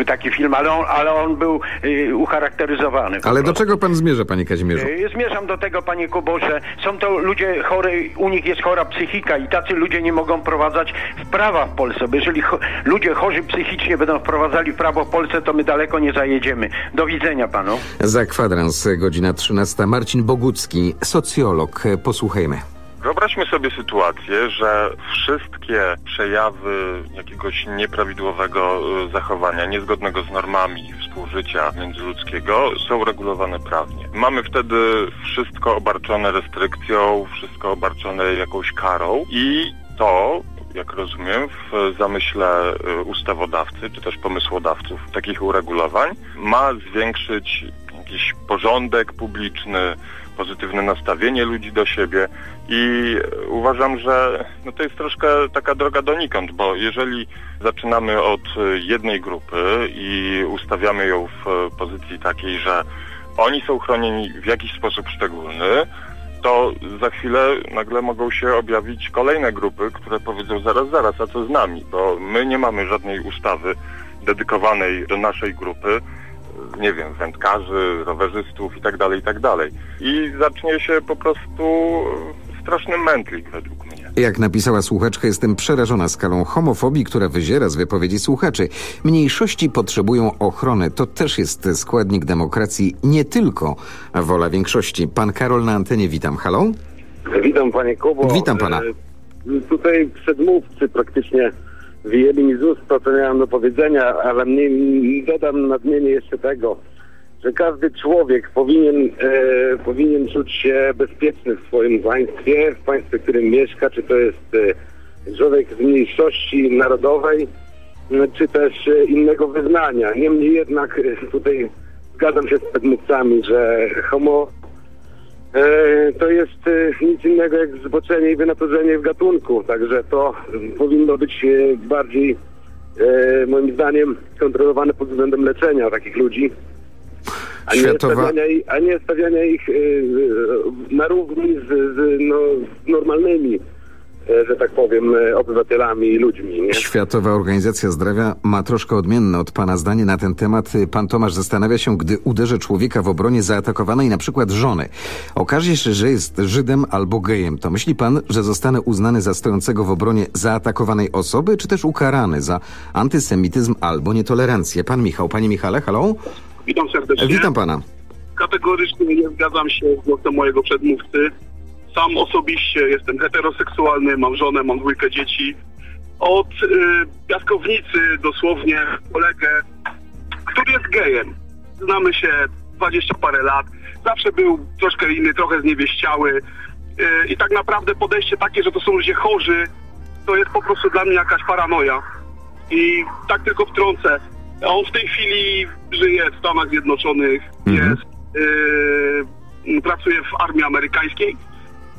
E, taki film, ale on, ale on był e, ucharakteryzowany. Ale do czego pan zmierza, panie Kazimierzu? E, Zmierzam do tego, panie Kubo, że są to ludzie chory, u nich jest chora psychika i tacy ludzie nie mogą wprowadzać w prawa w Polsce, bo jeżeli cho- ludzie chorzy psychicznie będą wprowadzali prawo w Polsce, to my daleko nie zajedziemy. Do widzenia panu. Za kwadrans, godzina 13. Marcin Bogucki, socjolog. Posłuchajmy. Wyobraźmy sobie sytuację, że wszystkie przejawy jakiegoś nieprawidłowego y, zachowania, niezgodnego z normami współżycia międzyludzkiego są regulowane prawnie. Mamy wtedy wszystko obarczone restrykcją, wszystko obarczone jakąś karą i to jak rozumiem, w zamyśle y, ustawodawcy, czy też pomysłodawców takich uregulowań, ma zwiększyć jakiś porządek publiczny, pozytywne nastawienie ludzi do siebie i uważam, że no to jest troszkę taka droga donikąd, bo jeżeli zaczynamy od e, jednej grupy i ustawiamy ją w e, pozycji takiej, że oni są chronieni w jakiś sposób szczególny, to za chwilę nagle mogą się objawić kolejne grupy, które powiedzą zaraz, zaraz, a co z nami? Bo my nie mamy żadnej ustawy dedykowanej do naszej grupy, nie wiem, wędkarzy, rowerzystów i tak dalej, i tak dalej. I zacznie się po prostu straszny mętlik według mnie. Jak napisała słuchaczka, jestem przerażona skalą homofobii, która wyziera z wypowiedzi słuchaczy. Mniejszości potrzebują ochrony. To też jest składnik demokracji, nie tylko wola większości. Pan Karol na antenie, witam. Halo? Witam panie Kubo. Witam pana. E, Tutaj przedmówcy praktycznie wyjęli mi z ust to, co miałem do powiedzenia, ale mnie, dodam nadmienię jeszcze tego, że każdy człowiek powinien, e, powinien czuć się bezpieczny w swoim państwie, w państwie, w którym mieszka, czy to jest e, człowiek z mniejszości narodowej, m, czy też e, innego wyznania. Niemniej jednak e, tutaj zgadzam się z przedmówcami, że homo E, to jest e, nic innego jak zboczenie i wynaturzenie w gatunku, także to e, powinno być e, bardziej e, moim zdaniem kontrolowane pod względem leczenia takich ludzi, a nie Światowa- stawiania, i- a nie stawiania ich e, e, na równi z, z no, normalnymi, e, że tak powiem, e, obywatelami i ludźmi. Nie? Światowa Organizacja Zdrowia ma troszkę odmienne od pana zdanie na ten temat. Pan Tomasz zastanawia się, gdy uderzy człowieka w obronie zaatakowanej na przykład żony. Okaże się, że jest Żydem albo gejem. To myśli pan, że zostanę uznany za stojącego w obronie zaatakowanej osoby, czy też ukarany za antysemityzm albo nietolerancję? Pan Michał, panie Michale, halo? Witam serdecznie. Witam pana. Kategorycznie nie zgadzam się z głosem mojego przedmówcy. Sam osobiście jestem heteroseksualny, mam żonę, mam dwójkę dzieci. Od y, piaskownicy dosłownie kolegę, który jest gejem. Znamy się 20 parę lat. Zawsze był troszkę inny, trochę zniewieściały. Y, I tak naprawdę podejście takie, że to są ludzie chorzy, to jest po prostu dla mnie jakaś paranoja. I tak tylko wtrącę. On w tej chwili żyje w Stanach Zjednoczonych, jest, yy, pracuje w armii amerykańskiej.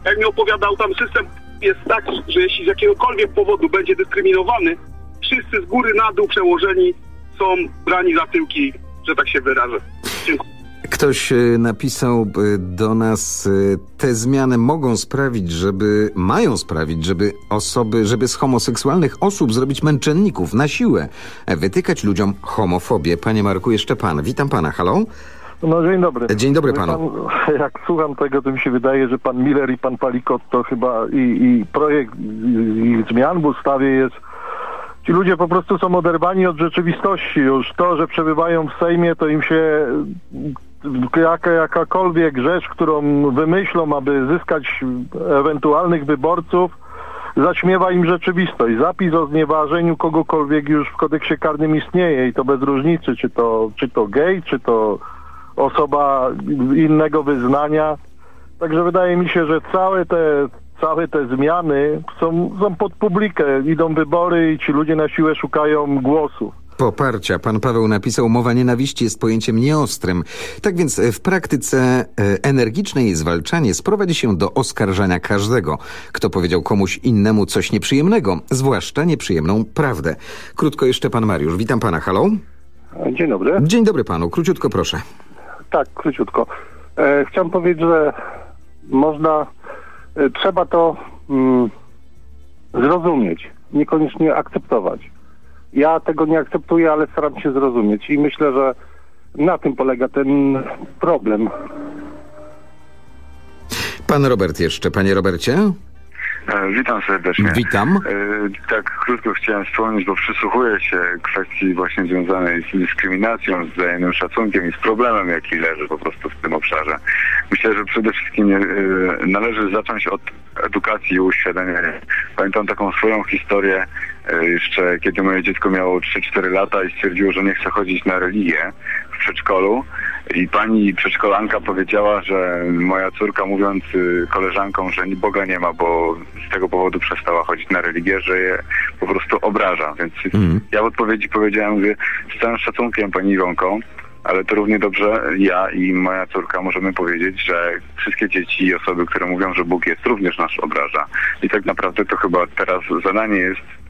Jak mi opowiadał, tam system jest taki, że jeśli z jakiegokolwiek powodu będzie dyskryminowany, wszyscy z góry na dół przełożeni są brani za tyłki, że tak się wyrażę. Dziękuję. Ktoś e, napisał e, do nas, e, te zmiany mogą sprawić, żeby, mają sprawić, żeby osoby, żeby z homoseksualnych osób zrobić męczenników na siłę, wytykać ludziom homofobię. Panie Marku, jeszcze pan. Witam pana, halo? No dzień dobry. Dzień dobry panu. Pan, jak słucham tego, to mi się wydaje, że pan Miller i pan Palikot to chyba i, i projekt i, i zmian w ustawie jest Ci ludzie po prostu są oderwani od rzeczywistości. Już to, że przebywają w Sejmie, to im się jaka, jakakolwiek rzecz, którą wymyślą, aby zyskać ewentualnych wyborców, zaśmiewa im rzeczywistość. Zapis o znieważeniu kogokolwiek już w kodeksie karnym istnieje i to bez różnicy, czy to, czy to gej, czy to osoba innego wyznania. Także wydaje mi się, że całe te, całe te zmiany są, są pod publikę. Idą wybory i ci ludzie na siłę szukają głosów. Poparcia. Pan Paweł napisał, mowa nienawiści jest pojęciem nieostrym. Tak więc w praktyce e, energiczne jej zwalczanie sprowadzi się do oskarżania każdego, kto powiedział komuś innemu coś nieprzyjemnego, zwłaszcza nieprzyjemną prawdę. Krótko jeszcze pan Mariusz. Witam pana, halo? Dzień dobry. Dzień dobry panu. Króciutko proszę. Tak, króciutko. E, chciałem powiedzieć, że można y, trzeba to mm, zrozumieć, niekoniecznie akceptować. Ja tego nie akceptuję, ale staram się zrozumieć i myślę, że na tym polega ten problem. Pan Robert jeszcze. Panie Robercie? E, Witam serdecznie. Witam. E, Tak krótko chciałem wspomnieć, bo przysłuchuję się kwestii właśnie związanej z dyskryminacją, z wzajemnym szacunkiem i z problemem, jaki leży po prostu w tym obszarze. Myślę, że przede wszystkim e, należy zacząć od edukacji i uświadamiania. Pamiętam taką swoją historię jeszcze, kiedy moje dziecko miało 3-4 lata i stwierdziło, że nie chce chodzić na religię w przedszkolu. I pani przedszkolanka powiedziała, że moja córka mówiąc y, koleżankom, że Boga nie ma, bo z tego powodu przestała chodzić na religię, że je po prostu obraża. Więc ja w odpowiedzi powiedziałem, mówię, z całym szacunkiem pani Iwonką, ale to równie dobrze ja i moja córka możemy powiedzieć, że wszystkie dzieci i osoby, które mówią, że Bóg jest, również nas obraża. I tak naprawdę to chyba teraz zadanie jest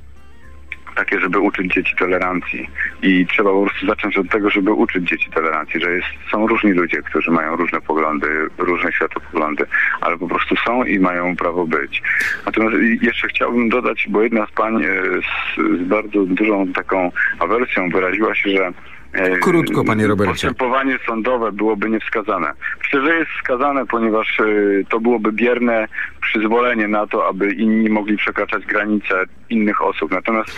takie, żeby uczyć dzieci tolerancji. I trzeba po prostu zacząć od tego, żeby uczyć dzieci tolerancji, że jest, są różni ludzie, którzy mają różne poglądy, różne światopoglądy, ale po prostu są i mają prawo być. Natomiast jeszcze chciałbym dodać, bo jedna z pań e, z, z bardzo dużą taką awersją wyraziła się, że e, Krótko, panie Robercie. Postępowanie sądowe byłoby niewskazane. Myślę, że jest wskazane, ponieważ e, to byłoby bierne przyzwolenie na to, aby inni mogli przekraczać granice innych osób. Natomiast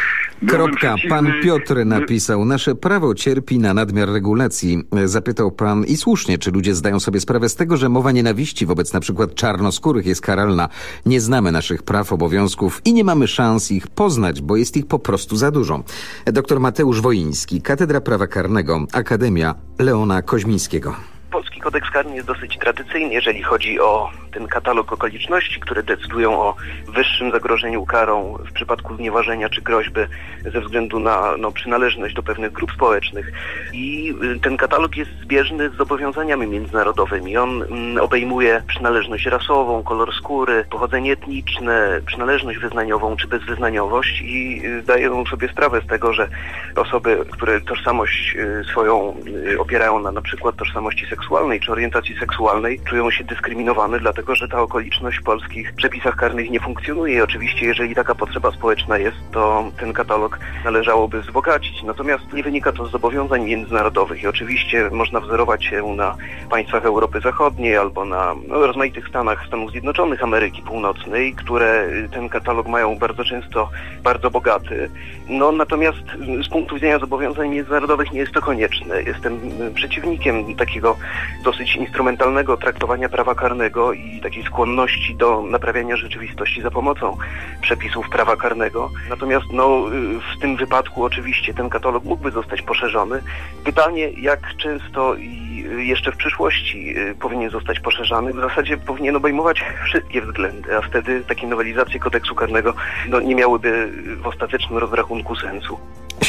Kropka. przeciwny- Pan Piotr napisał, nasze prawo cierpi na nadmiar regulacji. E, Zapytał pan i słusznie, czy ludzie zdają sobie sprawę z tego, że mowa nienawiści wobec na przykład czarnoskórych jest karalna. Nie znamy naszych praw, obowiązków i nie mamy szans ich poznać, bo jest ich po prostu za dużo. Dr Mateusz Woiński, Katedra Prawa Karnego, Akademia Leona Koźmińskiego. Polski kodeks karny jest dosyć tradycyjny, jeżeli chodzi o ten katalog okoliczności, które decydują o wyższym zagrożeniu karą w przypadku znieważenia czy groźby ze względu na no, przynależność do pewnych grup społecznych. I y, ten katalog jest zbieżny z zobowiązaniami międzynarodowymi. On mm, obejmuje przynależność rasową, kolor skóry, pochodzenie etniczne, przynależność wyznaniową czy bezwyznaniowość i y, daję sobie sprawę z tego, że osoby, które tożsamość y, swoją opierają na na przykład tożsamości seksualnej czy orientacji seksualnej, czują się dyskryminowane, dlatego że ta okoliczność w polskich przepisach karnych nie funkcjonuje. Oczywiście, jeżeli taka potrzeba społeczna jest, to ten katalog należałoby wzbogacić. Natomiast nie wynika to z zobowiązań międzynarodowych i oczywiście można wzorować się na państwach Europy Zachodniej albo na no, rozmaitych stanach Stanów Zjednoczonych Ameryki Północnej, które y, ten katalog mają bardzo często bardzo bogaty. No natomiast y, z punktu widzenia zobowiązań międzynarodowych nie jest to konieczne. Jestem y, przeciwnikiem takiego dosyć instrumentalnego traktowania prawa karnego i takiej skłonności do naprawiania rzeczywistości za pomocą przepisów prawa karnego. Natomiast no, w tym wypadku oczywiście ten katalog mógłby zostać poszerzony. Pytanie, jak często i jeszcze w przyszłości y, powinien zostać poszerzany, w zasadzie powinien obejmować wszystkie względy, a wtedy takie nowelizacje kodeksu karnego no, nie miałyby w ostatecznym rozrachunku sensu.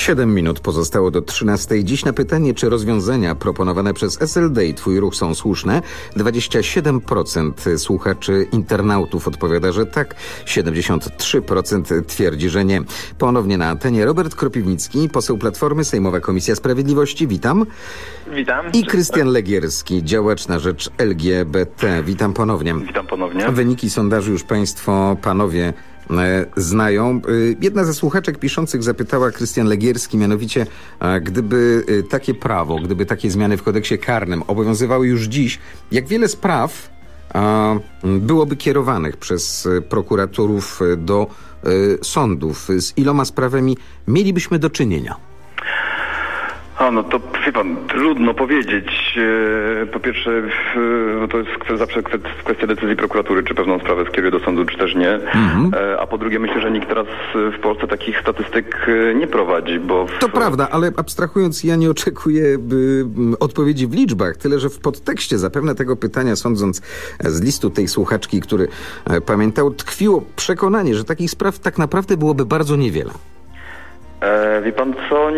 Siedem minut pozostało do 13. Dziś na pytanie, czy rozwiązania proponowane przez SLD i Twój ruch są słuszne, 27% słuchaczy internautów odpowiada, że tak, 73% twierdzi, że nie. Ponownie na antenie Robert Kropiwnicki, poseł Platformy, Sejmowa Komisja Sprawiedliwości, witam. Witam. I Krystian Legierski, działacz na rzecz LGBT. Witam ponownie. Witam ponownie. Wyniki sondażu już Państwo, panowie, znają. Y, Jedna ze słuchaczek piszących zapytała Krystian Legierski, mianowicie, gdyby y, takie prawo, gdyby takie zmiany w kodeksie karnym obowiązywały już dziś, jak wiele spraw byłoby kierowanych przez prokuratorów do sądów? Z iloma sprawami mielibyśmy do czynienia? A, no to wie pan, trudno powiedzieć. E, Po pierwsze, no to jest zawsze kwe- kwestia decyzji prokuratury, czy pewną sprawę skieruje do sądu, czy też nie. E, A po drugie, myślę, że nikt teraz w Polsce takich statystyk e, nie prowadzi, bo w, To prawda, ale abstrahując, ja nie oczekuję odpowiedzi w liczbach, tyle że w podtekście zapewne tego pytania, sądząc z listu tej słuchaczki, który pamiętał, tkwiło przekonanie, że takich spraw tak naprawdę byłoby bardzo niewiele. E, wie pan co,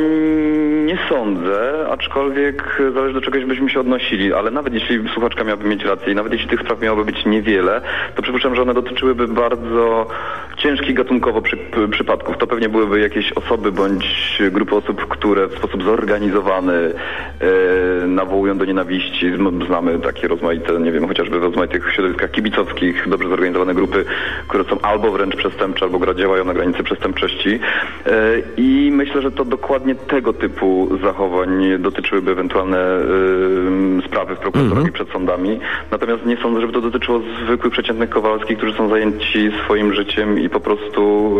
nie sądzę, aczkolwiek zależy do czegoś byśmy się odnosili, ale nawet jeśli słuchaczka miałaby mieć rację i nawet jeśli tych spraw miałoby być niewiele, to przypuszczam, że one dotyczyłyby bardzo ciężkich gatunkowo przy, przypadków. To pewnie byłyby jakieś osoby bądź grupy osób, które w sposób zorganizowany e, nawołują do nienawiści. M- Znamy takie rozmaite, nie wiem, chociażby w rozmaitych środowiskach kibicowskich, dobrze zorganizowane grupy, które są albo wręcz przestępcze, albo działają na granicy przestępczości. E, I myślę, że to dokładnie tego typu zachowań dotyczyłyby ewentualne y, sprawy w prokuraturach i przed sądami. Natomiast nie sądzę, żeby to dotyczyło zwykłych, przeciętnych Kowalskich, którzy są zajęci swoim życiem i po prostu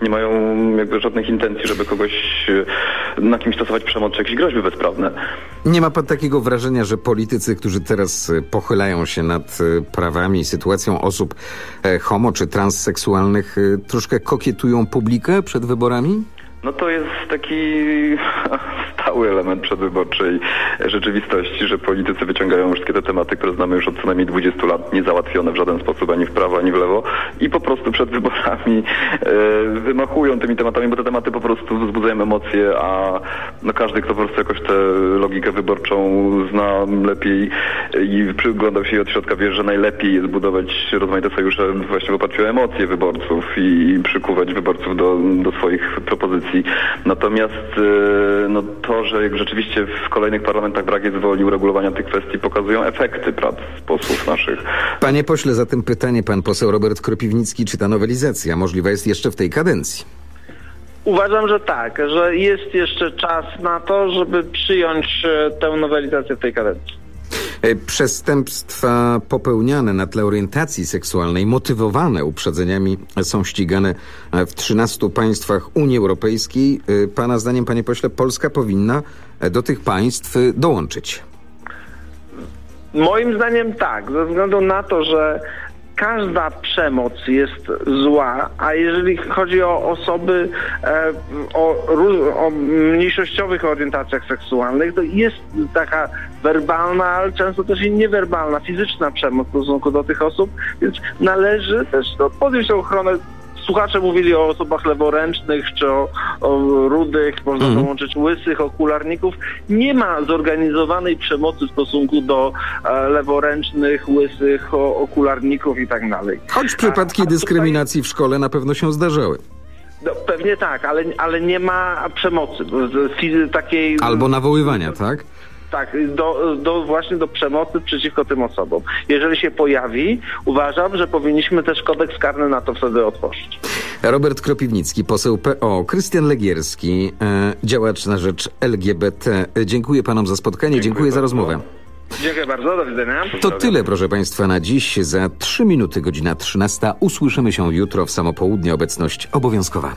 y, nie mają jakby żadnych intencji, żeby kogoś y, na kimś stosować przemoc czy jakieś groźby bezprawne. Nie ma pan takiego wrażenia, że politycy, którzy teraz e, pochylają się nad e, prawami i sytuacją osób e, homo czy transseksualnych, e, troszkę kokietują publikę przed wyborami? No to jest taki stały element przedwyborczej rzeczywistości, że politycy wyciągają wszystkie te tematy, które znamy już od co najmniej 20 lat, niezałatwione w żaden sposób ani w prawo, ani w lewo i po prostu przed wyborami e, wymachują tymi tematami, bo te tematy po prostu wzbudzają emocje, a no każdy, kto po prostu jakoś tę logikę wyborczą zna lepiej i przyglądał się jej od środka, wie, że najlepiej jest budować rozmaite sojusze właśnie w oparciu o emocje wyborców i, przykuwać wyborców do, do swoich propozycji. Natomiast e, no to, że rzeczywiście w kolejnych parlamentach brak jest woli uregulowania tych kwestii, pokazują efekty prac posłów naszych. Panie pośle, zatem pytanie pan poseł Robert Kropiwnicki, czy ta nowelizacja możliwa jest jeszcze w tej kadencji? Uważam, że tak, że jest jeszcze czas na to, żeby przyjąć e, tę nowelizację w tej kadencji. E, Przestępstwa popełniane na tle orientacji seksualnej, motywowane uprzedzeniami, są ścigane e, w 13 państwach Unii Europejskiej. E, Pana zdaniem, panie pośle, Polska powinna e, do tych państw e, dołączyć. Moim zdaniem tak, ze względu na to, że każda przemoc jest zła, a jeżeli chodzi o osoby e, o, o mniejszościowych orientacjach seksualnych, to jest taka werbalna, ale często też i niewerbalna, fizyczna przemoc w stosunku do tych osób, więc należy też no, podjąć tę ochronę Słuchacze mówili o osobach leworęcznych czy o, o rudych, można Mhm. dołączyć łysych, okularników. Nie ma zorganizowanej przemocy w stosunku do e, leworęcznych, łysych, o, okularników i tak dalej. Choć przypadki dyskryminacji w szkole na pewno się zdarzały. No, pewnie tak, ale, ale nie ma przemocy fizy- takiej... Albo nawoływania, tak? Tak, do, do, właśnie do przemocy przeciwko tym osobom. Jeżeli się pojawi, uważam, że powinniśmy też kodeks karny na to wtedy otworzyć. Robert Kropiwnicki, poseł PO, Krystian Legierski, e, działacz na rzecz LGBT. Dziękuję panom za spotkanie, dziękuję, za rozmowę. Dziękuję bardzo, do widzenia. To tyle, proszę Państwa, na dziś. Za 3 minuty, godzina 13. Usłyszymy się jutro w samopołudnie. Obecność obowiązkowa.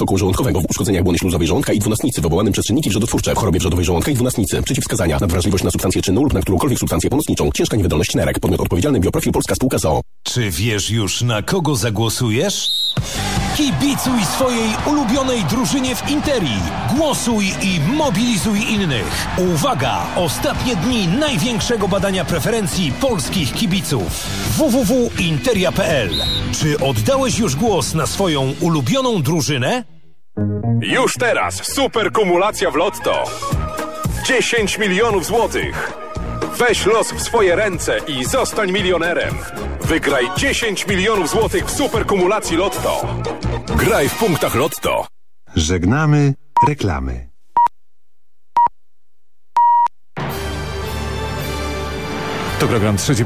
soku żołądkowego, w uszkodzeniach błony śluzowej żołądka i dwunastnicy, wywołanym przez czynniki wrzodotwórcze, w chorobie wrzodowej żołądka i dwunastnicy. Przeciwwskazania, nadwrażliwość na substancję czynną lub na którąkolwiek substancję pomocniczą, ciężka niewydolność nerek, podmiot odpowiedzialny Bioprofil Polska Spółka ZOO. Czy wiesz już na kogo zagłosujesz? Kibicuj swojej ulubionej drużynie w Interii. Głosuj i mobilizuj innych. Uwaga! Ostatnie dni największego badania preferencji polskich kibiców. www.interia.pl Czy oddałeś już głos na swoją ulubioną drużynę? Już teraz super kumulacja w Lotto. 10 milionów złotych. Weź los w swoje ręce i zostań milionerem. Wygraj 10 milionów złotych w super kumulacji Lotto. Graj w punktach Lotto. Żegnamy reklamy. To program Trzeci.